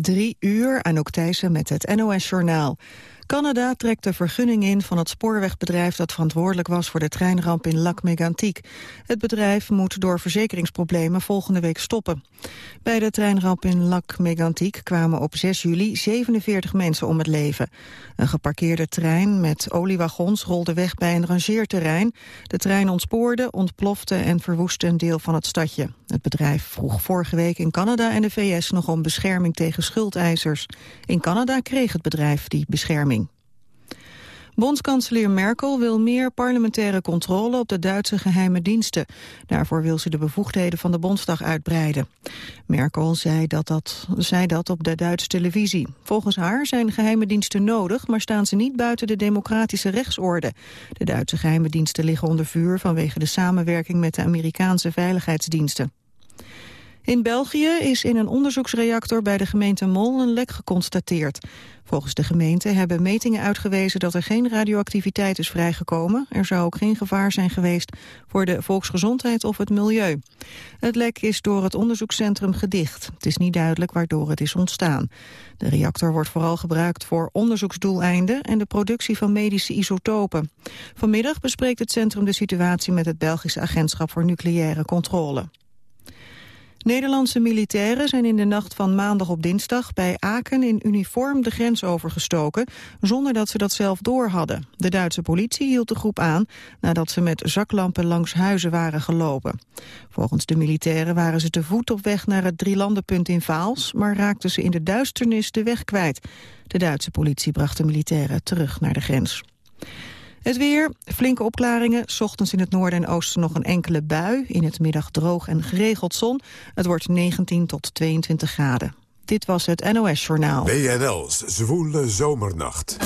Drie uur, Anouk Thijssen met het NOS-journaal. Canada trekt de vergunning in van het spoorwegbedrijf dat verantwoordelijk was voor de treinramp in Lac Mégantic. Het bedrijf moet door verzekeringsproblemen volgende week stoppen. Bij de treinramp in Lac Mégantic kwamen op 6 juli 47 mensen om het leven. Een geparkeerde trein met oliewagons rolde weg bij een rangeerterrein. De trein ontspoorde, ontplofte en verwoestte een deel van het stadje. Het bedrijf vroeg vorige week in Canada en de VS nog om bescherming tegen schuldeisers. In Canada kreeg het bedrijf die bescherming. Bondskanselier Merkel wil meer parlementaire controle op de Duitse geheime diensten. Daarvoor wil ze de bevoegdheden van de Bondsdag uitbreiden. Merkel zei dat, dat, zei dat op de Duitse televisie. Volgens haar zijn geheime diensten nodig, maar staan ze niet buiten de democratische rechtsorde. De Duitse geheime diensten liggen onder vuur vanwege de samenwerking met de Amerikaanse veiligheidsdiensten. In België is in een onderzoeksreactor bij de gemeente Mol een lek geconstateerd. Volgens de gemeente hebben metingen uitgewezen dat er geen radioactiviteit is vrijgekomen. Er zou ook geen gevaar zijn geweest voor de volksgezondheid of het milieu. Het lek is door het onderzoekscentrum gedicht. Het is niet duidelijk waardoor het is ontstaan. De reactor wordt vooral gebruikt voor onderzoeksdoeleinden en de productie van medische isotopen. Vanmiddag bespreekt het centrum de situatie met het Belgische Agentschap voor Nucleaire Controle. Nederlandse militairen zijn in de nacht van maandag op dinsdag bij Aken in uniform de grens overgestoken, zonder dat ze dat zelf door hadden. De Duitse politie hield de groep aan nadat ze met zaklampen langs huizen waren gelopen. Volgens de militairen waren ze te voet op weg naar het drielandenpunt in Vaals, maar raakten ze in de duisternis de weg kwijt. De Duitse politie bracht de militairen terug naar de grens. Het weer, flinke opklaringen. Ochtends in het noorden en oosten nog een enkele bui. In het middag droog en geregeld zon. Het wordt 19 tot 22 graden. Dit was het NOS Journaal. BNL's Zwoele Zomernacht.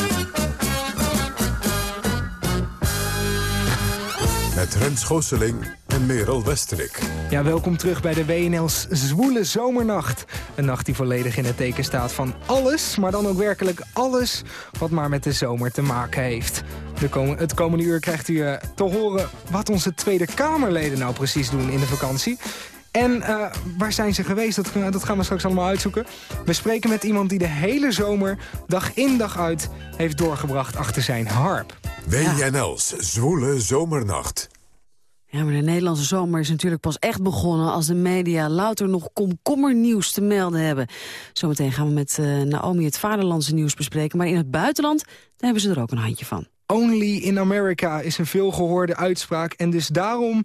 Met Rens Gooseling en Merel Westerik. Ja, welkom terug bij de WNL's Zwoele Zomernacht. Een nacht die volledig in het teken staat van alles... maar dan ook werkelijk alles wat maar met de zomer te maken heeft. De kom het komende uur krijgt u uh, te horen wat onze Tweede Kamerleden nou precies doen in de vakantie. En uh, waar zijn ze geweest? Dat, uh, dat gaan we straks allemaal uitzoeken. We spreken met iemand die de hele zomer dag in dag uit heeft doorgebracht achter zijn harp. WNL's Zwoele Zomernacht. Ja, maar de Nederlandse zomer is natuurlijk pas echt begonnen... als de media louter nog komkommernieuws te melden hebben. Zometeen gaan we met uh, Naomi het vaderlandse nieuws bespreken. Maar in het buitenland daar hebben ze er ook een handje van. Only in America is een veelgehoorde uitspraak. En dus daarom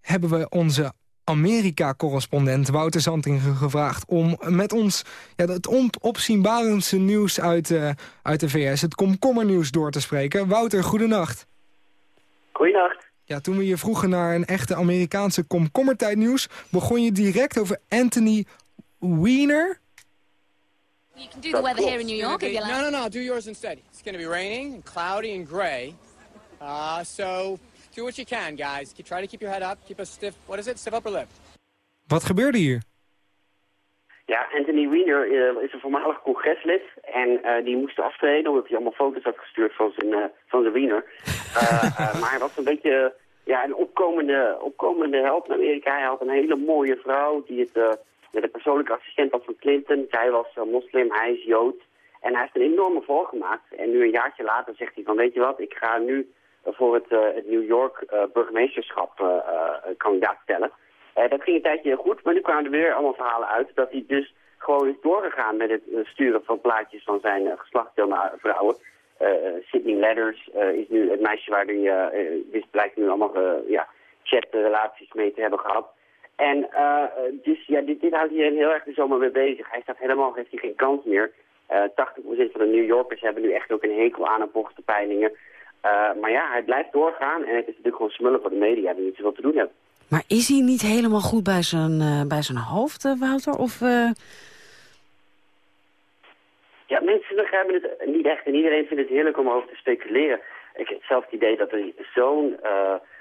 hebben we onze Amerika-correspondent Wouter Zantingen gevraagd... om met ons ja, het onopzienbarendste nieuws uit, uh, uit de VS... het komkommernieuws door te spreken. Wouter, goedenacht. Goedenacht. Ja, toen we je vroegen naar een echte Amerikaanse komkommertijdnieuws... begon je direct over Anthony Weiner. You can do the weather here in New York if you like. No, no, no. Do yours instead. It's going to be raining and cloudy and gray. Uh, so do what you can, guys. Try to keep your head up. Keep a stiff, what is it, stiff upper lip. Wat gebeurde hier? Ja, Anthony Weiner uh, is een voormalig congreslid en uh, die moest aftreden omdat hij allemaal foto's had gestuurd van zijn, uh, van zijn wiener. maar hij was een beetje ja, een opkomende, opkomende held in Amerika. Hij had een hele mooie vrouw die het, de persoonlijke assistent was van Clinton. Zij was moslim, hij is Jood. En hij heeft een enorme volg gemaakt. En nu een jaartje later zegt hij van weet je wat, ik ga nu voor het, het New York burgemeesterschap kandidaat stellen. Uh, dat ging een tijdje goed, maar nu kwamen er weer allemaal verhalen uit dat hij dus gewoon is doorgegaan met het sturen van plaatjes van zijn uh, geslachtsdeel naar vrouwen. Sydney Letters is nu het meisje waar hij blijkt nu allemaal ja, chatrelaties mee te hebben gehad. En dus ja, dit, dit houdt hij heel erg de zomer mee bezig. Hij staat helemaal, heeft hij geen kans meer. 80% van de New Yorkers hebben nu echt ook een hekel aan volgens de peilingen. maar ja, hij blijft doorgaan en het is natuurlijk gewoon smullen voor de media die niet zoveel te doen hebben. Maar is hij niet helemaal goed bij zijn, uh, bij zijn hoofd, uh, Wouter? Of, uh... Ja, mensen begrijpen het niet echt. En iedereen vindt het heerlijk om over te speculeren. Ik heb zelf het idee dat hij zo'n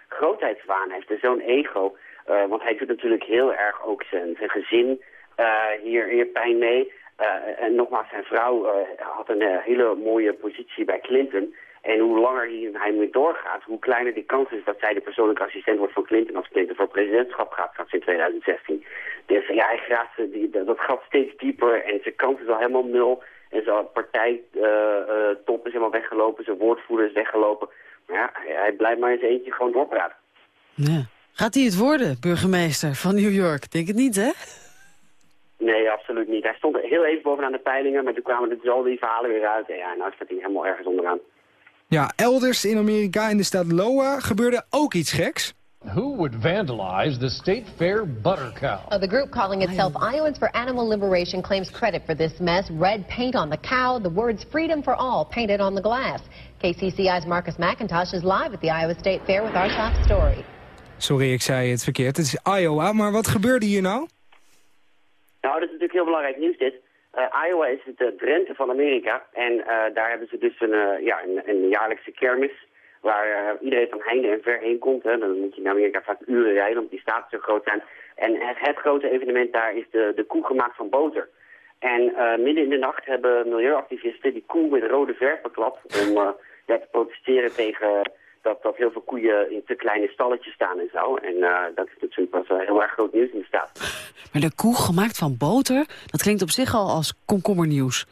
grootheidswaan heeft en zo'n ego. want hij doet natuurlijk heel erg ook zijn, zijn gezin hier, hier pijn mee. en nogmaals, zijn vrouw had een hele mooie positie bij Clinton. En hoe langer hij, mee doorgaat, hoe kleiner die kans is dat zij de persoonlijke assistent wordt van Clinton als Clinton voor presidentschap gaat straks in 2016. Dus ja, hij graaft dat gat steeds dieper en zijn kans is al helemaal nul. En zijn partijtop uh, is helemaal weggelopen, zijn woordvoerder is weggelopen. Maar ja, hij blijft maar eens eentje gewoon doorpraten. Ja. Gaat hij het worden, burgemeester van New York? Denk het niet, hè? Nee, absoluut niet. Hij stond heel even bovenaan de peilingen, maar toen kwamen er dus al die verhalen weer uit. En ja, nou staat hij helemaal ergens onderaan. Ja, elders in Amerika, in de stad Iowa, gebeurde ook iets geks. Who would vandalize the state fair butter cow? Uh, the group calling itself Iowans for Animal Liberation claims credit for this mess. Red paint on the cow, the words freedom for all painted on the glass. KCCI's Marcus McIntosh is live at the Iowa State Fair with our top story. Sorry, ik zei het verkeerd. Het is Iowa, maar wat gebeurde hier nou? Nou, dat is natuurlijk heel belangrijk nieuws dit. Uh, Iowa is het uh, Drenthe van Amerika. En uh, daar hebben ze dus een, ja, een, een, jaarlijkse kermis waar iedereen van heinde en ver heen komt. Hè. Dan moet je naar Amerika vaak uren rijden, omdat die staten zo groot zijn. En het, het grote evenement daar is de, de koe gemaakt van boter. En midden in de nacht hebben milieuactivisten die koe met rode verf beklapt... om ja, te protesteren tegen dat, dat heel veel koeien in te kleine stalletjes staan en zo. En uh, dat is natuurlijk pas uh, heel erg groot nieuws in de staat. Maar de koe gemaakt van boter, dat klinkt op zich al als komkommernieuws.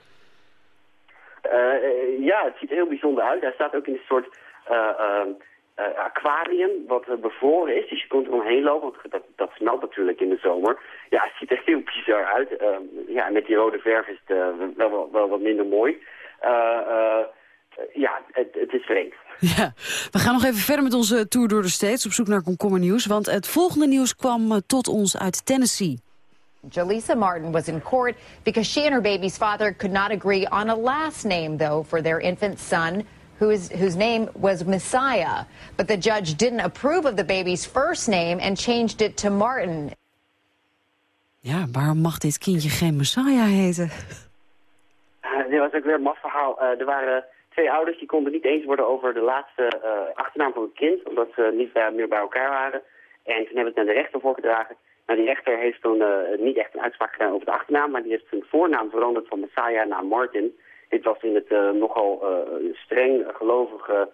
Uh, ja, het ziet er heel bijzonder uit. Hij staat ook in een soort aquarium wat bevroren is. Dus je kunt er omheen lopen, want dat, dat smelt natuurlijk in de zomer. Ja, het ziet er heel bizar uit. ja, met die rode verf is het wel, wel, wel, wat minder mooi. ja, het, het is vreemd. Ja, we gaan nog even verder met onze tour door de States op zoek naar komkommernieuws. Want het volgende nieuws kwam uh, tot ons uit Tennessee. Jalisa Martin was in court because she and her baby's father could not agree on a last name, though, for their infant son, who is, whose name was Messiah. But the judge didn't approve of the baby's first name and changed it to Martin. Ja, waarom mag dit kindje geen Messiah heten? Uh, dit was ook weer een maf verhaal. Uh, er waren twee ouders die konden niet eens worden over de laatste uh, achternaam van het kind, omdat ze niet meer bij elkaar waren. En toen hebben ze het naar de rechter voorgedragen. Nou, die rechter heeft toen uh, niet echt een uitspraak gedaan over de achternaam, maar die heeft zijn voornaam veranderd van Messiah naar Martin. Dit was in het uh, nogal streng gelovige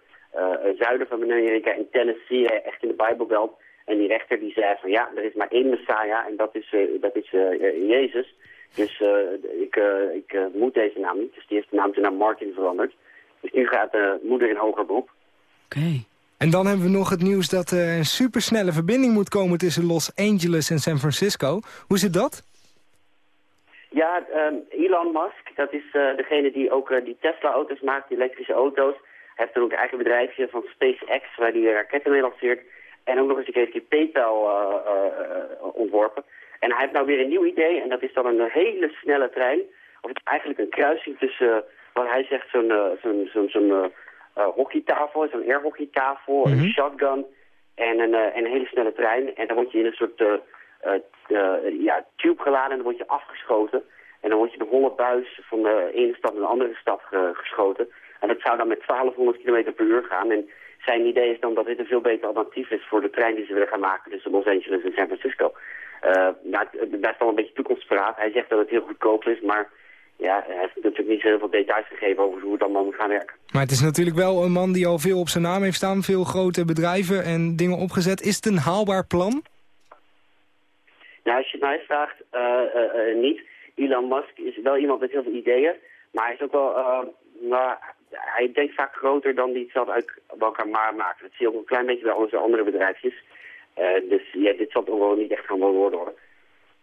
zuiden van Amerika, in Tennessee, echt in de Bijbelbelt. En die rechter die zei van ja, er is maar één Messiah en dat is, dat is Jezus. Dus ik, ik moet deze naam niet. Dus die heeft de naam toen naar Martin veranderd. Dus nu gaat de moeder in hoger beroep. Oké. En dan hebben we nog het nieuws dat er een supersnelle verbinding moet komen tussen Los Angeles en San Francisco. Hoe zit dat? Ja, um, Elon Musk, dat is uh, degene die ook uh, die Tesla-auto's maakt, die elektrische auto's. Hij heeft er ook een eigen bedrijfje van SpaceX, waar hij raketten mee lanceert. En ook nog eens een keer PayPal uh, ontworpen. En hij heeft nou weer een nieuw idee, en dat is dan een hele snelle trein. Of eigenlijk een kruising tussen wat hij zegt, zo'n uh, zo'n zo'n zo'n uh, hockeytafel, zo'n airhockeytafel, mm -hmm. een mhm. shotgun en een, en een hele snelle trein. En dan word je in een soort ja, tube geladen en dan word je afgeschoten. En dan word je de holle buis van de ene stad naar de andere stad geschoten. En dat zou dan met 1200 km per uur gaan. En zijn idee is dan dat dit een veel beter alternatief is voor de trein die ze willen gaan maken tussen Los Angeles en San Francisco. Uh, nou, dat is wel een beetje toekomstpraat. Hij zegt dat het heel goedkoop is, maar ja, hij heeft natuurlijk niet zo heel veel details gegeven over hoe het allemaal moet gaan werken. Maar het is natuurlijk wel een man die al veel op zijn naam heeft staan, veel grote bedrijven en dingen opgezet. Is het een haalbaar plan? Nou, als je het mij vraagt, uh, uh, uh, niet. Elon Musk is wel iemand met heel veel ideeën, maar hij is ook wel, hij denkt vaak groter dan hij het zelf uit elkaar maar maakt. Dat zie je ook een klein beetje bij onze andere bedrijfjes. dus ja, dit zal toch wel niet echt gaan worden hoor.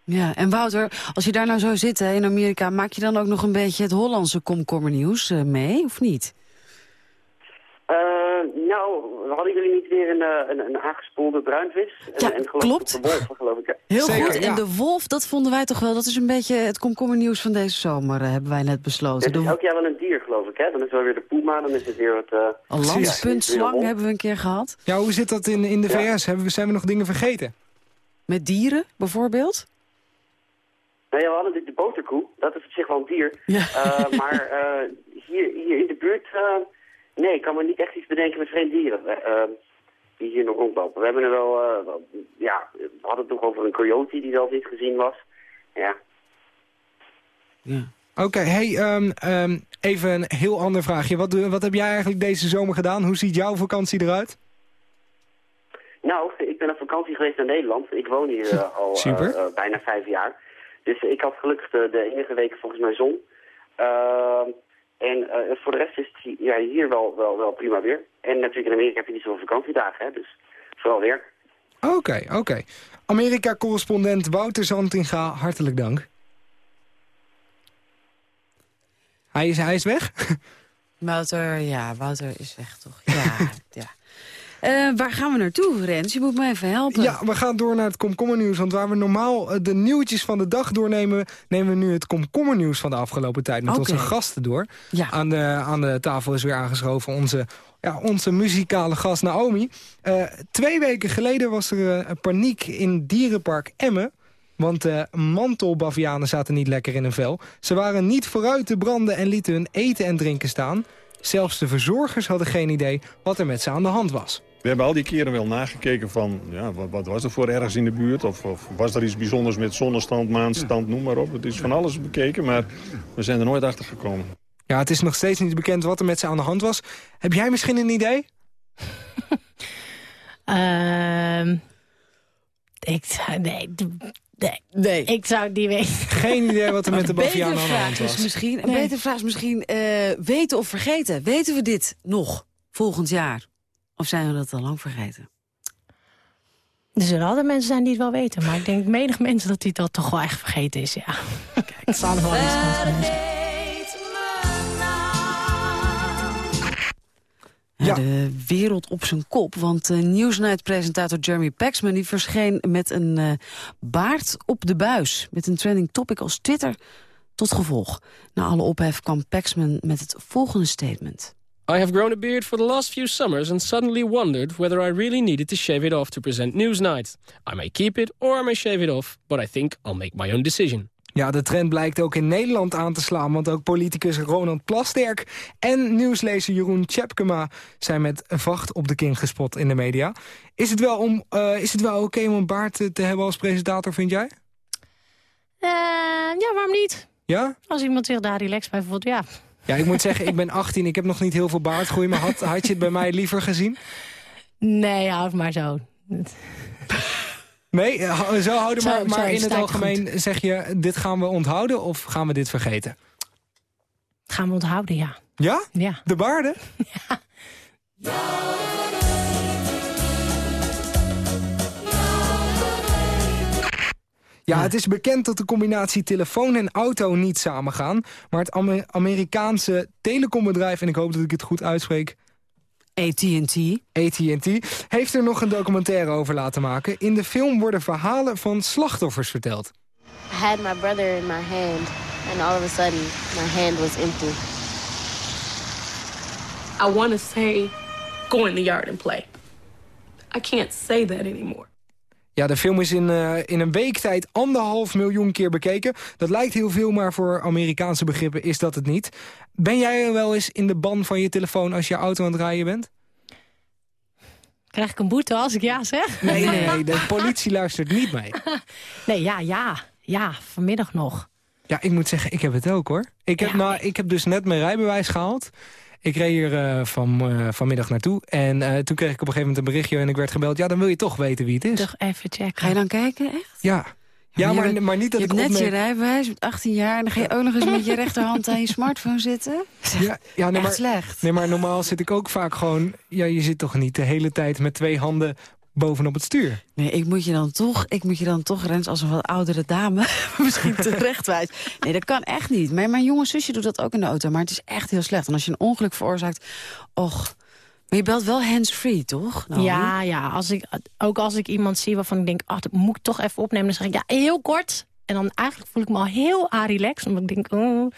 Ja, en Wouter, als je daar nou zo zit in Amerika... maak je dan ook nog een beetje het Hollandse komkommernieuws uh, mee, of niet? Uh, nou, hadden jullie niet weer een, eh, een, een aangespoelde bruinvis? Ja, en, klopt. De wolf, geloof ik. Heel Zeker, goed. ja. En de wolf, dat vonden wij toch wel... dat is een beetje het komkommernieuws van deze zomer, hebben wij net besloten. Het is elk jaar wel een dier, geloof ik, hè? Dan is wel weer de puma, dan is het weer wat... Uh, een landspuntslang hebben we een keer gehad. Ja, hoe zit dat in, in de VS? Hebben we, zijn we nog dingen vergeten? Met dieren, bijvoorbeeld? Nou ja, we hadden de boterkoe. Dat is op zich wel een dier. Ja. Uh, maar uh, hier, hier in de buurt... Uh, nee, ik kan me niet echt iets bedenken met vreemde dieren. die hier nog rondlopen. We hebben er wel... wel ja, we hadden het nog over een coyote die zelf niet gezien was. Ja. ja. Oké, okay, hey, um, um, Even een heel ander vraagje. Wat, wat heb jij eigenlijk deze zomer gedaan? Hoe ziet jouw vakantie eruit? Nou, ik ben op vakantie geweest naar Nederland. Ik woon hier eh, al eh, eh, bijna vijf jaar. Dus ik had gelukkig de, de enige weken volgens mij zon. Ehm, en eh, voor de rest is het ja, hier wel, wel, wel prima weer. En natuurlijk in Amerika heb je niet zoveel vakantiedagen, hè, dus vooral weer. Oké, oké. Amerika-correspondent Wouter Zantinga, hartelijk dank. Hij is, hij is weg? Wouter, ja, Wouter is weg toch? Ja, ja. Eh, waar gaan we naartoe, Rens? Je moet me even helpen. Ja, we gaan door naar het komkommernieuws. Want waar we normaal eh, de nieuwtjes van de dag doornemen... nemen we nu het komkommernieuws van de afgelopen tijd met onze gasten door. Ja. Aan, de, aan de tafel is weer aangeschoven onze, ja, onze muzikale gast Naomi. Eh, twee weken geleden was er paniek in dierenpark Emmen. Want de mantelbavianen zaten niet lekker in hun vel. Ze waren niet vooruit te branden en lieten hun eten en drinken staan. Zelfs de verzorgers hadden geen idee wat er met ze aan de hand was. We hebben al die keren wel nagekeken van, ja, wat, wat was er voor ergens in de buurt? Of, of was er iets bijzonders met zonnestand, maanstand, noem maar op. Het is van alles bekeken, maar we zijn er nooit achter gekomen. Ja, het is nog steeds niet bekend wat er met ze aan de hand was. Heb jij misschien een idee? Ehm ik zou... Nee, nee. Nee. Ik zou het niet weten. Geen idee wat er met de bavianen aan de hand is was. misschien, een Nee. betere vraag is misschien eh, weten of vergeten. Weten we dit nog volgend jaar? Of zijn we dat al lang vergeten? Er zullen altijd mensen zijn die het wel weten. Maar ik denk menig mensen dat die dat toch wel echt vergeten is, ja. Kijk, het zal wel van zijn. Ja. De wereld op zijn kop, want uh, Newsnight-presentator Jeremy Paxman... die verscheen met een eh, baard op de buis. Met een trending topic als Twitter tot gevolg. Na alle ophef kwam Paxman met het volgende statement. I have grown a beard for the last few summers and suddenly wondered whether I really needed to shave it off to present Newsnight. I may keep it or I may shave it off, but I think I'll make my own decision. Ja, de trend blijkt ook in Nederland aan te slaan... want ook politicus Ronald Plasterk en nieuwslezer Jeroen Tjepkema... zijn met een vacht op de king gespot in de media. Is het wel, om, eh, is het wel oké om een baard te, te hebben als presentator, vind jij? Eh, ja, waarom niet? Ja? Als iemand zich daar relaxed bij voelt, ja. Ja, ik moet zeggen, ik ben 18, ik heb nog niet heel veel baardgroei... maar had, had je het bij mij liever gezien? Nee, houd maar zo. Nee, eh, zo houden, Zo- maar, maar in het algemeen zeg je... dit gaan we onthouden of gaan we dit vergeten? Gaan we onthouden, ja. Ja? Ja. De baarden? Ja, het is bekend dat de combinatie telefoon en auto niet samengaan. Maar het Ame- Amerikaanse telecombedrijf, en ik hoop dat ik het goed uitspreek... AT&T. AT&T, heeft er nog een documentaire over laten maken. In de film worden verhalen van slachtoffers verteld. I had my brother in my hand, and all of a sudden, my hand was empty. I want to say, go in the yard and play. I can't say that anymore. Ja, de film is in, eh, in een week tijd anderhalf miljoen keer bekeken. Dat lijkt heel veel, maar voor Amerikaanse begrippen is dat het niet. Ben jij wel eens in de ban van je telefoon als je auto aan het rijden bent? Krijg ik een boete als ik ja zeg? Nee, nee, nee, de politie luistert niet mee. Nee, ja, ja. Ja, vanmiddag nog. Ja, ik moet zeggen, ik heb het ook hoor. Ik heb, nou, ik heb dus net mijn rijbewijs gehaald. Ik reed hier eh, van, eh, vanmiddag naartoe. En eh, toen kreeg ik op een gegeven moment een berichtje en ik werd gebeld. Ja, dan wil je toch weten wie het is. Toch even checken. Ga je dan kijken, echt? Ja. Ja, maar, maar niet dat je ik hebt net je rijbewijs, je bent 18 jaar... en dan ga je ook nog eens met je rechterhand aan je smartphone zitten? Ja, ja nee, maar, slecht. Nee, maar normaal zit ik ook vaak gewoon... Ja, je zit toch niet de hele tijd met twee handen bovenop het stuur? Nee, ik moet je dan toch, ik moet je dan toch, Rens, als een wat oudere dame... misschien terechtwijs. Nee, dat kan echt niet. Mijn, mijn jonge zusje doet dat ook in de auto, maar het is echt heel slecht. En als je een ongeluk veroorzaakt, och... Maar je belt wel hands-free, toch? Nou, Ja, ja. Als ik, ook als ik iemand zie waarvan ik denk, ach, dat moet ik toch even opnemen. Dan zeg ik, ja, heel kort. En dan eigenlijk voel ik me al heel a-relaxed. Omdat ik denk, oh.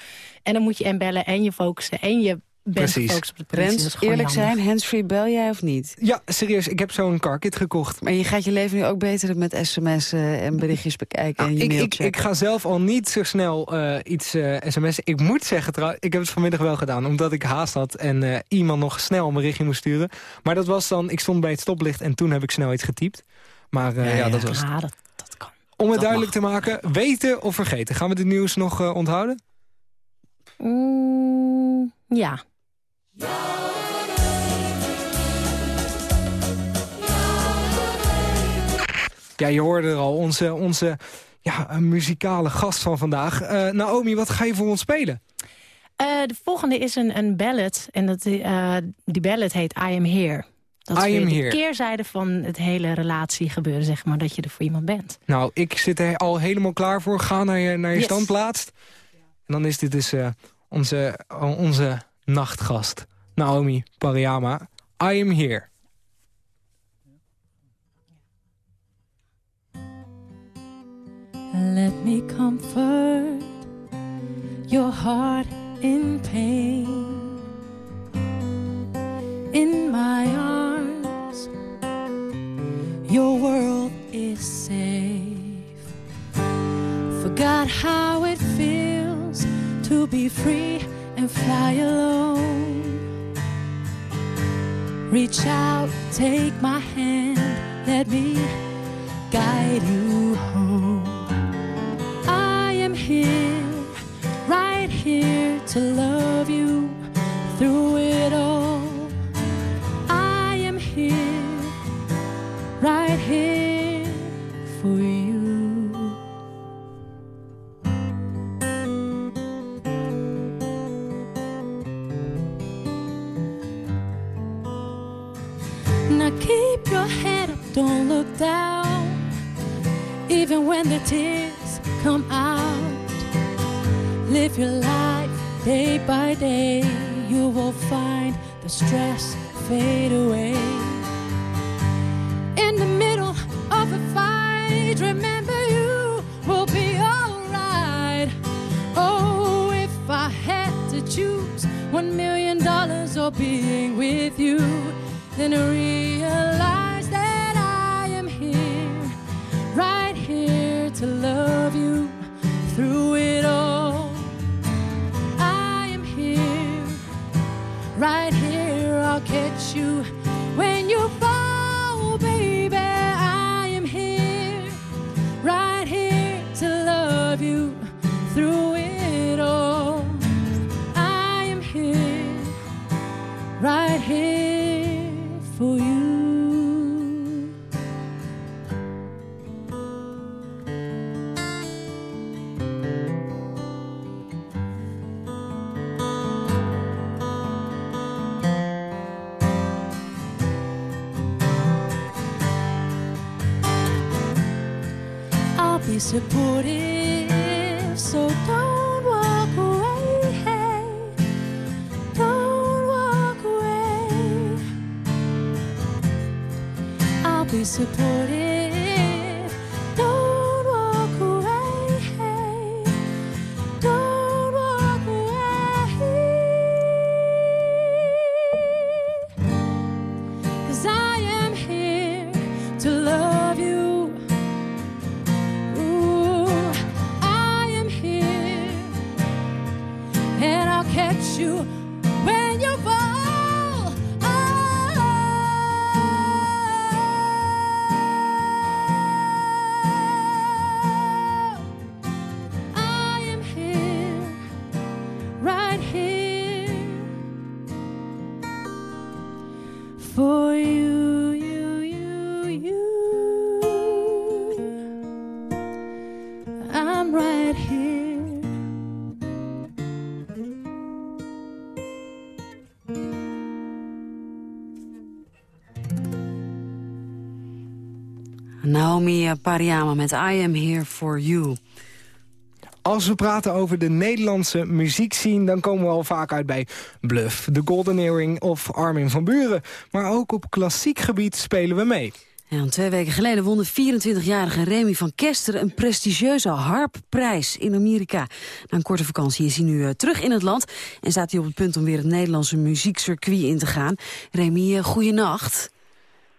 En dan moet je en bellen en je focussen. En je Precies. Dat Rens, eerlijk zijn, hands-free bel jij of niet? Ja, serieus, ik heb zo'n carkit gekocht. Maar je gaat je leven nu ook beter met sms'en en berichtjes bekijken en je Ah, Ik, mail ik, ik ga zelf al niet zo snel eh, iets eh sms'en. Ik moet zeggen, trouw, ik heb het vanmiddag wel gedaan. Omdat ik haast had en eh, iemand nog snel een berichtje moest sturen. Maar dat was dan, ik stond bij het stoplicht en toen heb ik snel iets getypt. Maar eh, ja, dat was... Ja, dat, Om het dat duidelijk te maken, weten of vergeten. Gaan we dit nieuws nog eh, onthouden? Mm, ja. Ja, je hoorde er al, onze, onze ja, een muzikale gast van vandaag. Eh, Naomi, wat ga je voor ons spelen? Eh, de volgende is een, een ballad. En dat, eh, die ballad heet I Am Here. Dat is I Am de Here. keerzijde van het hele relatiegebeuren, zeg maar. Dat je er voor iemand bent. Nou, ik zit er al helemaal klaar voor. Ga naar je, naar je Yes. standplaats. En dan is dit dus eh, onze, onze nachtgast. Naomi Pariyama. I Am Here. Let me comfort your heart in pain. In my arms, your world is safe. Forgot how it feels to be free and fly alone. Reach out, take my hand, let me guide you home. I am here, right here to love you through it all. Down. Even when the tears come out, live your life day by day. You will find the stress fade away. In the middle of a fight, remember you will be alright. Oh, if I had to choose one million dollars or being with you, then realize Naomi eh, Pariyama met I Am Here For You. Als we praten over de Nederlandse muziekscene... dan komen we al vaak uit bij Bluff, The Golden Earring of Armin van Buren. Maar ook op klassiek gebied spelen we mee. Ja, en twee weken geleden won de 24-jarige Remy van Kester... een prestigieuze harpprijs in Amerika. Na een korte vakantie is hij nu eh, terug in het land... en staat hij op het punt om weer het Nederlandse muziekcircuit in te gaan. Remy, uh, goeienacht.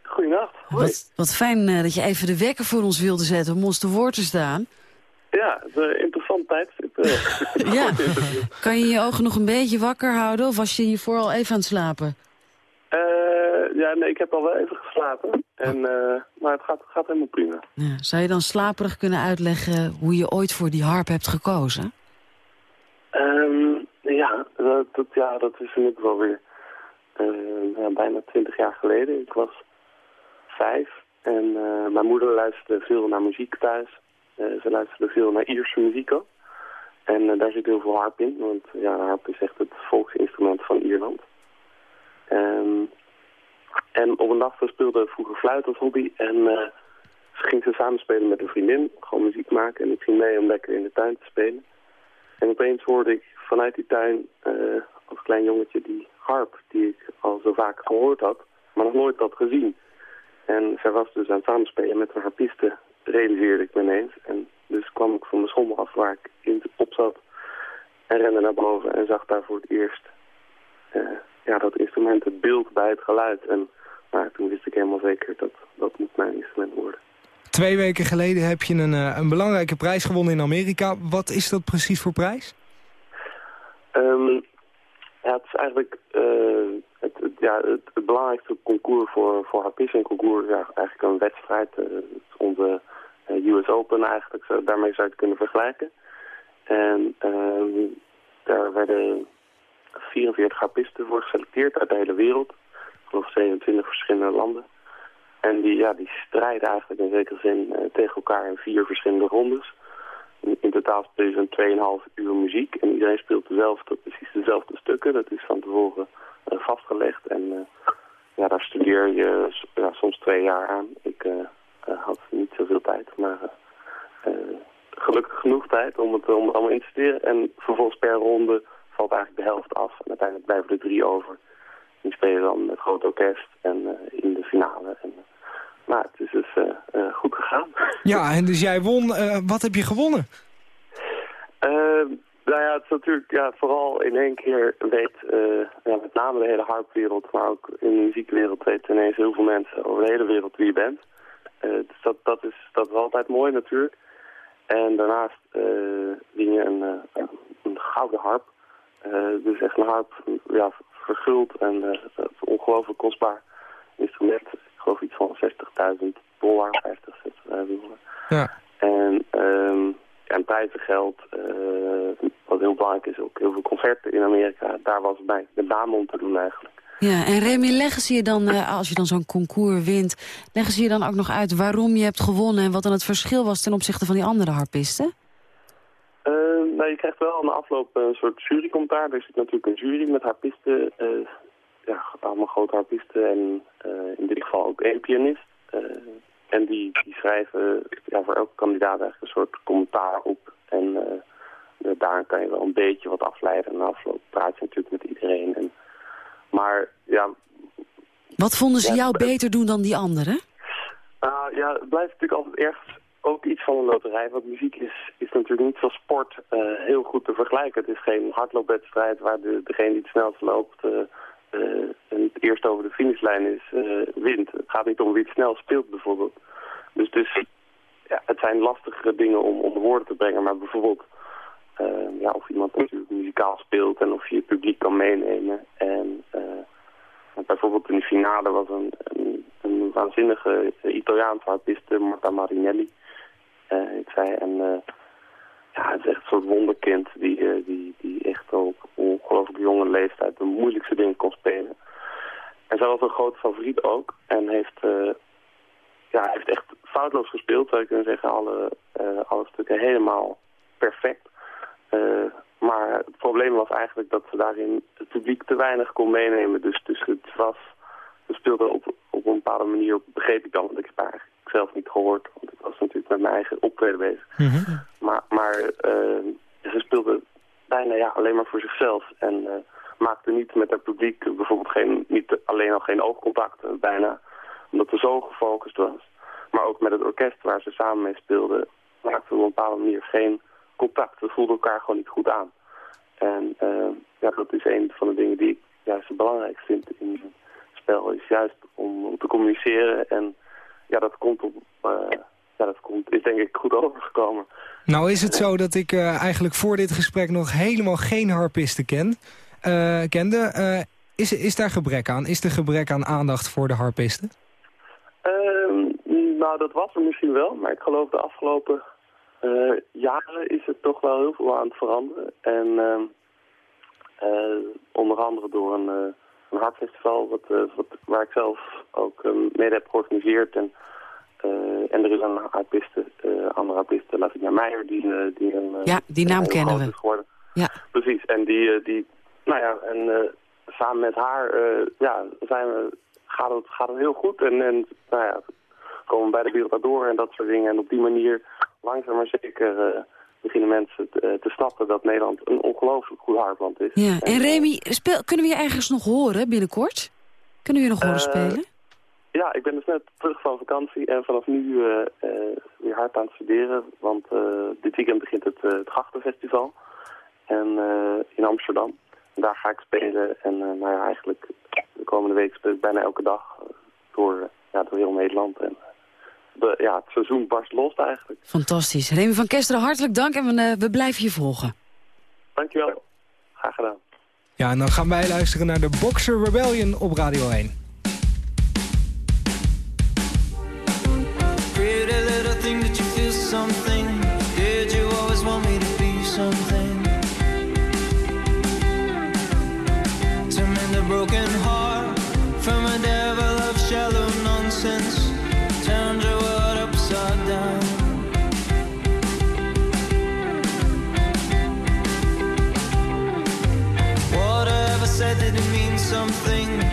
Goedenacht. Hoi. Wat, wat fijn eh, dat je even de wekker voor ons wilde zetten om ons te woord te staan. Ja, het is een interessant tijdstip. eh. Ja. Kan je je ogen nog een beetje wakker houden of was je hiervoor al even aan het slapen? Eh, ja, nee, ik heb al wel even geslapen. En, eh, maar het gaat, gaat helemaal prima. Ja. Zou je dan slaperig kunnen uitleggen hoe je ooit voor die harp hebt gekozen? Ehm, Ja, dat, dat, ja, dat is nu wel weer bijna twintig jaar geleden. Ik was en eh, mijn moeder luisterde veel naar muziek thuis. Eh, ze luisterde veel naar Ierse muziek ook. En daar zit heel veel harp in, want ja, harp is echt het volksinstrument van Ierland. Ehm, en op een dag speelde vroeger fluit als hobby en ze ging ze samen spelen met een vriendin, gewoon muziek maken. En ik ging mee om lekker in de tuin te spelen. En opeens hoorde ik vanuit die tuin als klein jongetje die harp die ik al zo vaak gehoord had, maar nog nooit had gezien. En zij was dus aan het samenspelen met een harpiste, realiseerde ik me ineens. En dus kwam ik van mijn schommel af waar ik in op zat en rende naar boven en zag daar voor het eerst uh, ja, dat instrument, het beeld bij het geluid. En maar toen wist ik helemaal zeker dat dat moet mijn instrument worden. Twee weken geleden heb je een, uh, een belangrijke prijs gewonnen in Amerika. Wat is dat precies voor prijs? Um, ja, het is eigenlijk uh, ja, het, belangrijkste concours voor, voor harpisten. Concours is eigenlijk een wedstrijd. Uh, onze uh, US Open eigenlijk. Zo, daarmee zou je het kunnen vergelijken. En ehm, daar werden 44 harpisten voor geselecteerd uit de hele wereld. Ik geloof 27 verschillende landen. En die, ja, die strijden eigenlijk in zekere zin tegen elkaar in vier verschillende rondes. In totaal spelen ze 2,5 uur muziek en iedereen speelt dezelfde, precies dezelfde stukken. Dat is van tevoren vastgelegd en uh, ja, daar studeer je ja, soms twee jaar aan. Ik uh, had niet zoveel tijd, maar gelukkig genoeg tijd om het, om allemaal in te studeren. En vervolgens per ronde valt eigenlijk de helft af en uiteindelijk blijven er drie over. Die spelen dan met groot orkest en in de finale. En, maar het is dus uh, goed gegaan. Ja, en dus jij won. Wat heb je gewonnen? Uh, nou ja, het is natuurlijk ja, vooral in één keer weet, ja, met name de hele harpwereld, maar ook in de muziekwereld weten ineens heel veel mensen over de hele wereld wie je bent. dus dat, dat, is, dat is altijd mooi natuurlijk. En daarnaast win je een, een gouden harp. dus echt een harp ja, verguld en ongelooflijk kostbaar instrument geloof iets van 60.000 dollar, 50, 60.000 dollar. Ja. En, um, en prijzengeld, uh, wat heel belangrijk is, ook heel veel concerten in Amerika. Daar was het bij de naam om te doen eigenlijk. Ja, en Remy, leggen ze je dan, uh, als je dan zo'n concours wint... leggen ze je dan ook nog uit waarom je hebt gewonnen... en wat dan het verschil was ten opzichte van die andere harpisten? Uh, nou, je krijgt wel aan de afloop een soort jurycommentaar. Er zit natuurlijk een jury met harpisten ja, allemaal grote harpisten en in dit geval ook één pianist. En die, die schrijven ja, voor elke kandidaat eigenlijk een soort commentaar op. En uh, daar kan je wel een beetje wat afleiden. En na afloop praat je natuurlijk met iedereen. En, maar ja... Wat vonden ze jou beter doen dan die anderen? Uh, ja, het blijft natuurlijk altijd ergens ook iets van een loterij. Want muziek is, is natuurlijk niet zoals sport uh, heel goed te vergelijken. Het is geen hardloopwedstrijd waar de, degene die het snelst loopt... En het eerst over de finishlijn is, uh, wint. Het gaat niet om wie het snel speelt bijvoorbeeld. Dus, dus ja, het zijn lastigere dingen om onder woorden te brengen. Maar bijvoorbeeld uh, ja, of iemand natuurlijk muzikaal speelt en of je het publiek kan meenemen. En bijvoorbeeld in de finale was een, een, een waanzinnige Italiaanse artiest, Marta Marinelli. ik zei, en ja, het is echt een soort wonderkind die, uh, die, die echt op ongelooflijk jonge leeftijd de moeilijkste dingen kon spelen. En zij was een groot favoriet ook en heeft, uh, ja, heeft echt foutloos gespeeld, zou je kunnen zeggen. Alle, uh, alle stukken helemaal perfect. maar het probleem was eigenlijk dat ze daarin het publiek te weinig kon meenemen. Dus, dus het was, ze speelde op, op een bepaalde manier, begreep ik dan, want ik heb eigenlijk zelf niet gehoord. Want ik was natuurlijk met mijn eigen optreden bezig. Mhm. Maar, maar uh, ze speelde bijna ja, alleen maar voor zichzelf. En uh, maakte niet met het publiek bijvoorbeeld geen, niet alleen al geen oogcontact bijna. Omdat ze zo gefocust was. Maar ook met het orkest waar ze samen mee speelden maakten we op een bepaalde manier geen contact. We voelden elkaar gewoon niet goed aan. En uh, ja, dat is een van de dingen die ik juist het belangrijkst vind in het spel. Is juist om, om te communiceren en ja, dat komt op... Uh, ja, dat komt, is denk ik goed overgekomen. Nou is het zo dat ik uh, eigenlijk voor dit gesprek nog helemaal geen harpisten ken, uh, kende. Uh, is, is daar gebrek aan? Is er gebrek aan aandacht voor de harpisten? Ehm, nou, dat was er misschien wel. Maar ik geloof de afgelopen jaren is het toch wel heel veel aan het veranderen. En ehm, onder andere door een, uh, een hartfestival, wat, wat, waar ik zelf ook mede heb georganiseerd. En, en er is een artiste, andere artiste, Lavinia Meijer, die, die een... ja, die naam kennen we. Geworden. Ja. Precies, en die, die nou ja, en samen met haar ja, zijn we, gaat, het, gaat het heel goed. En, en nou ja, komen bij de wereld door en dat soort dingen. En op die manier langzaam maar zeker beginnen mensen te, eh, te snappen dat Nederland een ongelooflijk goed hartland is. Ja, en, Remy, speel, kunnen we je ergens nog horen binnenkort? Kunnen we je nog horen uh, spelen? Ja, ik ben dus net terug van vakantie en vanaf nu uh, weer hard aan het studeren. Want dit weekend begint het, het Grachtenfestival en, in Amsterdam. En daar ga ik spelen en nou ja, eigenlijk de komende week speel ik bijna elke dag door, ja, door heel Nederland. En, ja, het seizoen barst los eigenlijk. Fantastisch. Remy van Kesteren, hartelijk dank en we, uh, we blijven je volgen. Dankjewel. Graag gedaan. Ja, en dan gaan wij luisteren naar de Boxer Rebellion op Radio 1. Pretty little thing that you feel something something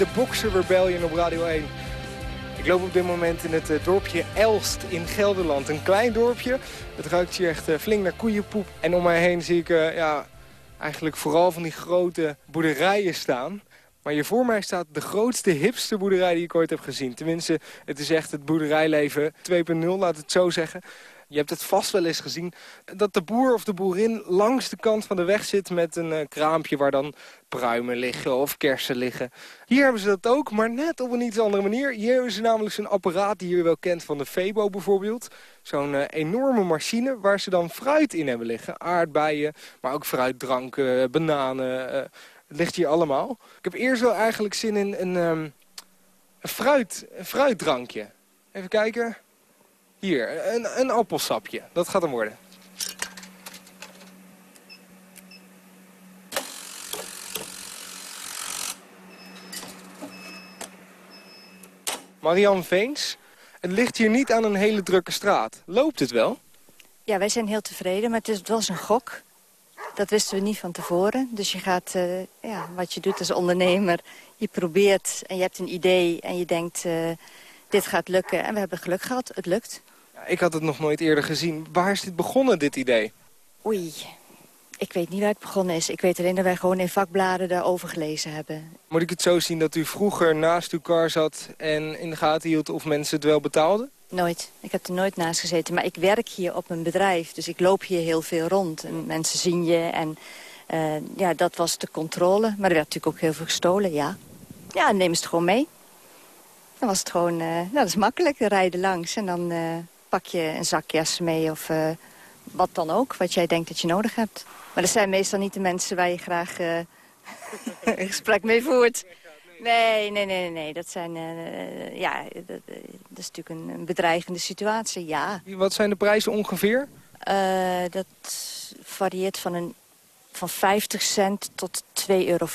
de Boxer Rebellion op Radio 1. Ik loop op dit moment in het eh, dorpje Elst in Gelderland. Een klein dorpje. Het ruikt hier echt eh, flink naar koeienpoep. En om mij heen zie ik eh, ja, eigenlijk vooral van die grote boerderijen staan. Maar hier voor mij staat de grootste, hipste boerderij die ik ooit heb gezien. Tenminste, het is echt het boerderijleven 2.0, laat het zo zeggen. Je hebt het vast wel eens gezien dat de boer of de boerin langs de kant van de weg zit met een uh, kraampje waar dan pruimen liggen of kersen liggen. Hier hebben ze dat ook, maar net op een iets andere manier. Hier hebben ze namelijk zo'n apparaat die je wel kent van de Febo bijvoorbeeld. Zo'n uh, enorme machine waar ze dan fruit in hebben liggen. Aardbeien, maar ook fruitdranken, bananen. Het ligt hier allemaal. Ik heb eerst wel eigenlijk zin in een, um, een, fruit, een fruitdrankje. Even kijken. Hier, een, een appelsapje. Dat gaat hem worden. Marianne Veens, het ligt hier niet aan een hele drukke straat. Loopt het wel? Ja, wij zijn heel tevreden, maar het, is, het was een gok. Dat wisten we niet van tevoren. Dus je gaat, uh, ja, wat je doet als ondernemer, je probeert en je hebt een idee en je denkt, uh, dit gaat lukken. En we hebben geluk gehad, het lukt. Ik had het nog nooit eerder gezien. Waar is dit begonnen, dit idee? Oei, ik weet niet waar het begonnen is. Ik weet alleen dat wij gewoon in vakbladen daarover gelezen hebben. Moet ik het zo zien dat u vroeger naast uw kar zat... en in de gaten hield of mensen het wel betaalden? Nooit. Ik heb er nooit naast gezeten. Maar ik werk hier op een bedrijf, dus ik loop hier heel veel rond. En mensen zien je en uh, ja, dat was de controle. Maar er werd natuurlijk ook heel veel gestolen, ja. Ja, neem het gewoon mee. Dan was het gewoon, uh, nou, dat is makkelijk, rijden langs en dan... Uh, pak je een zakjas mee of uh, wat dan ook, wat jij denkt dat je nodig hebt. Maar dat zijn meestal niet de mensen waar je graag uh, een gesprek mee voert. Nee, nee, nee, nee. Dat zijn, uh, ja, dat, dat, is natuurlijk een, een, bedreigende situatie, ja. Wat zijn de prijzen ongeveer? dat varieert van, een, van 50 cent tot 2,50 euro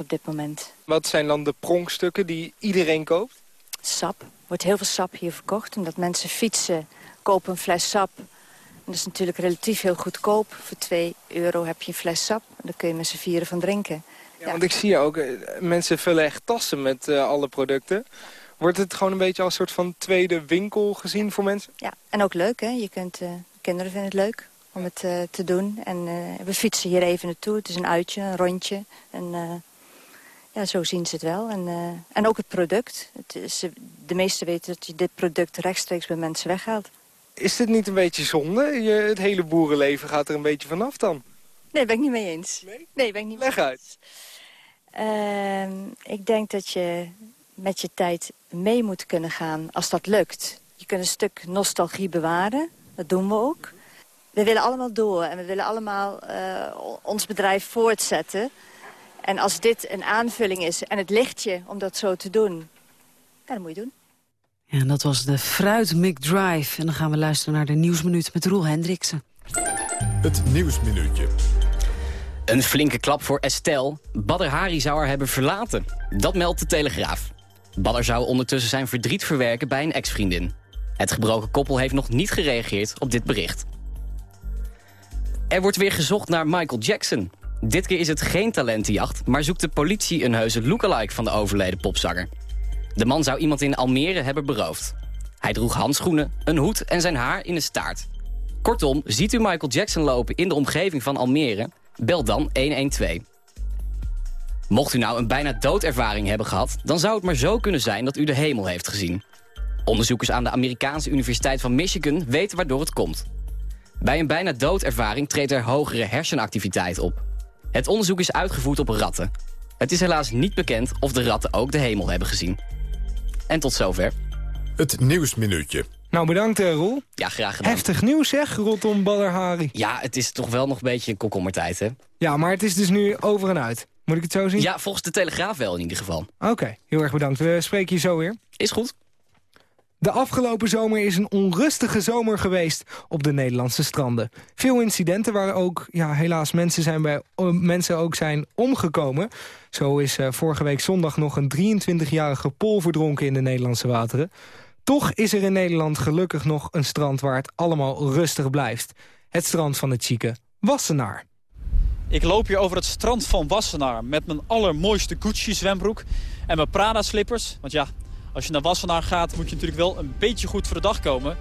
op dit moment. Wat zijn dan de pronkstukken die iedereen koopt? Sap wordt heel veel sap hier verkocht. Omdat mensen fietsen, kopen een fles sap. En dat is natuurlijk relatief heel goedkoop. Voor 2 euro heb je een fles sap. En daar kun je met z'n vieren van drinken. Ja, ja. Want ik zie ook, mensen vullen echt tassen met uh, alle producten. Wordt het gewoon een beetje als een soort van tweede winkel gezien voor mensen? Ja, en ook leuk hè. Je kunt, uh, kinderen vinden het leuk om het uh, te doen. En we fietsen hier even naartoe. Het is een uitje, een rondje. En ja, zo zien ze het wel. En, uh, en ook het product. Het is, de meesten weten dat je dit product rechtstreeks bij mensen weghaalt. Is dit niet een beetje zonde? Je, het hele boerenleven gaat er een beetje vanaf dan. Nee, ben ik niet mee eens. Nee? Nee, ben ik niet Leg mee uit. Uh, ik denk dat je met je tijd mee moet kunnen gaan als dat lukt. Je kunt een stuk nostalgie bewaren. Dat doen we ook. We willen allemaal door en we willen allemaal uh, ons bedrijf voortzetten... En als dit een aanvulling is en het ligt je om dat zo te doen, ja, dan moet je doen. Ja, en dat was de Fruit McDrive. En dan gaan we luisteren naar de Nieuwsminuut met Roel Hendriksen. Het Nieuwsminuutje. Een flinke klap voor Estelle. Badr Hari zou haar hebben verlaten. Dat meldt de Telegraaf. Badr zou ondertussen zijn verdriet verwerken bij een ex-vriendin. Het gebroken koppel heeft nog niet gereageerd op dit bericht. Er wordt weer gezocht naar Michael Jackson. Dit keer is het geen talentenjacht, maar zoekt de politie een heuse lookalike van de overleden popzanger. De man zou iemand in Almere hebben beroofd. Hij droeg handschoenen, een hoed en zijn haar in een staart. Kortom, ziet u Michael Jackson lopen in de omgeving van Almere? Bel dan 112. Mocht u nou een bijna doodervaring hebben gehad... dan zou het maar zo kunnen zijn dat u de hemel heeft gezien. Onderzoekers aan de Amerikaanse Universiteit van Michigan weten waardoor het komt. Bij een bijna doodervaring treedt er hogere hersenactiviteit op. Het onderzoek is uitgevoerd op ratten. Het is helaas niet bekend of de ratten ook de hemel hebben gezien. En tot zover. Het Nieuwsminuutje. Nou, bedankt uh, Roel. Ja, graag gedaan. Heftig nieuws zeg, rondom Badr Hari. Ja, het is toch wel nog een beetje een komkommertijd, hè? Ja, maar het is dus nu over en uit. Moet ik het zo zien? Ja, volgens de Telegraaf wel in ieder geval. Oké, okay, heel erg bedankt. We spreken je zo weer. Is goed. De afgelopen zomer is een onrustige zomer geweest op de Nederlandse stranden. Veel incidenten waar ook ja, helaas mensen, zijn bij, mensen ook zijn omgekomen. Zo is uh, vorige week zondag nog een 23-jarige Pool verdronken in de Nederlandse wateren. Toch is er in Nederland gelukkig nog een strand waar het allemaal rustig blijft. Het strand van het chique Wassenaar. Ik loop hier over het strand van Wassenaar met mijn allermooiste Gucci zwembroek en mijn Prada slippers. Want ja, als je naar Wassenaar gaat moet je natuurlijk wel een beetje goed voor de dag komen.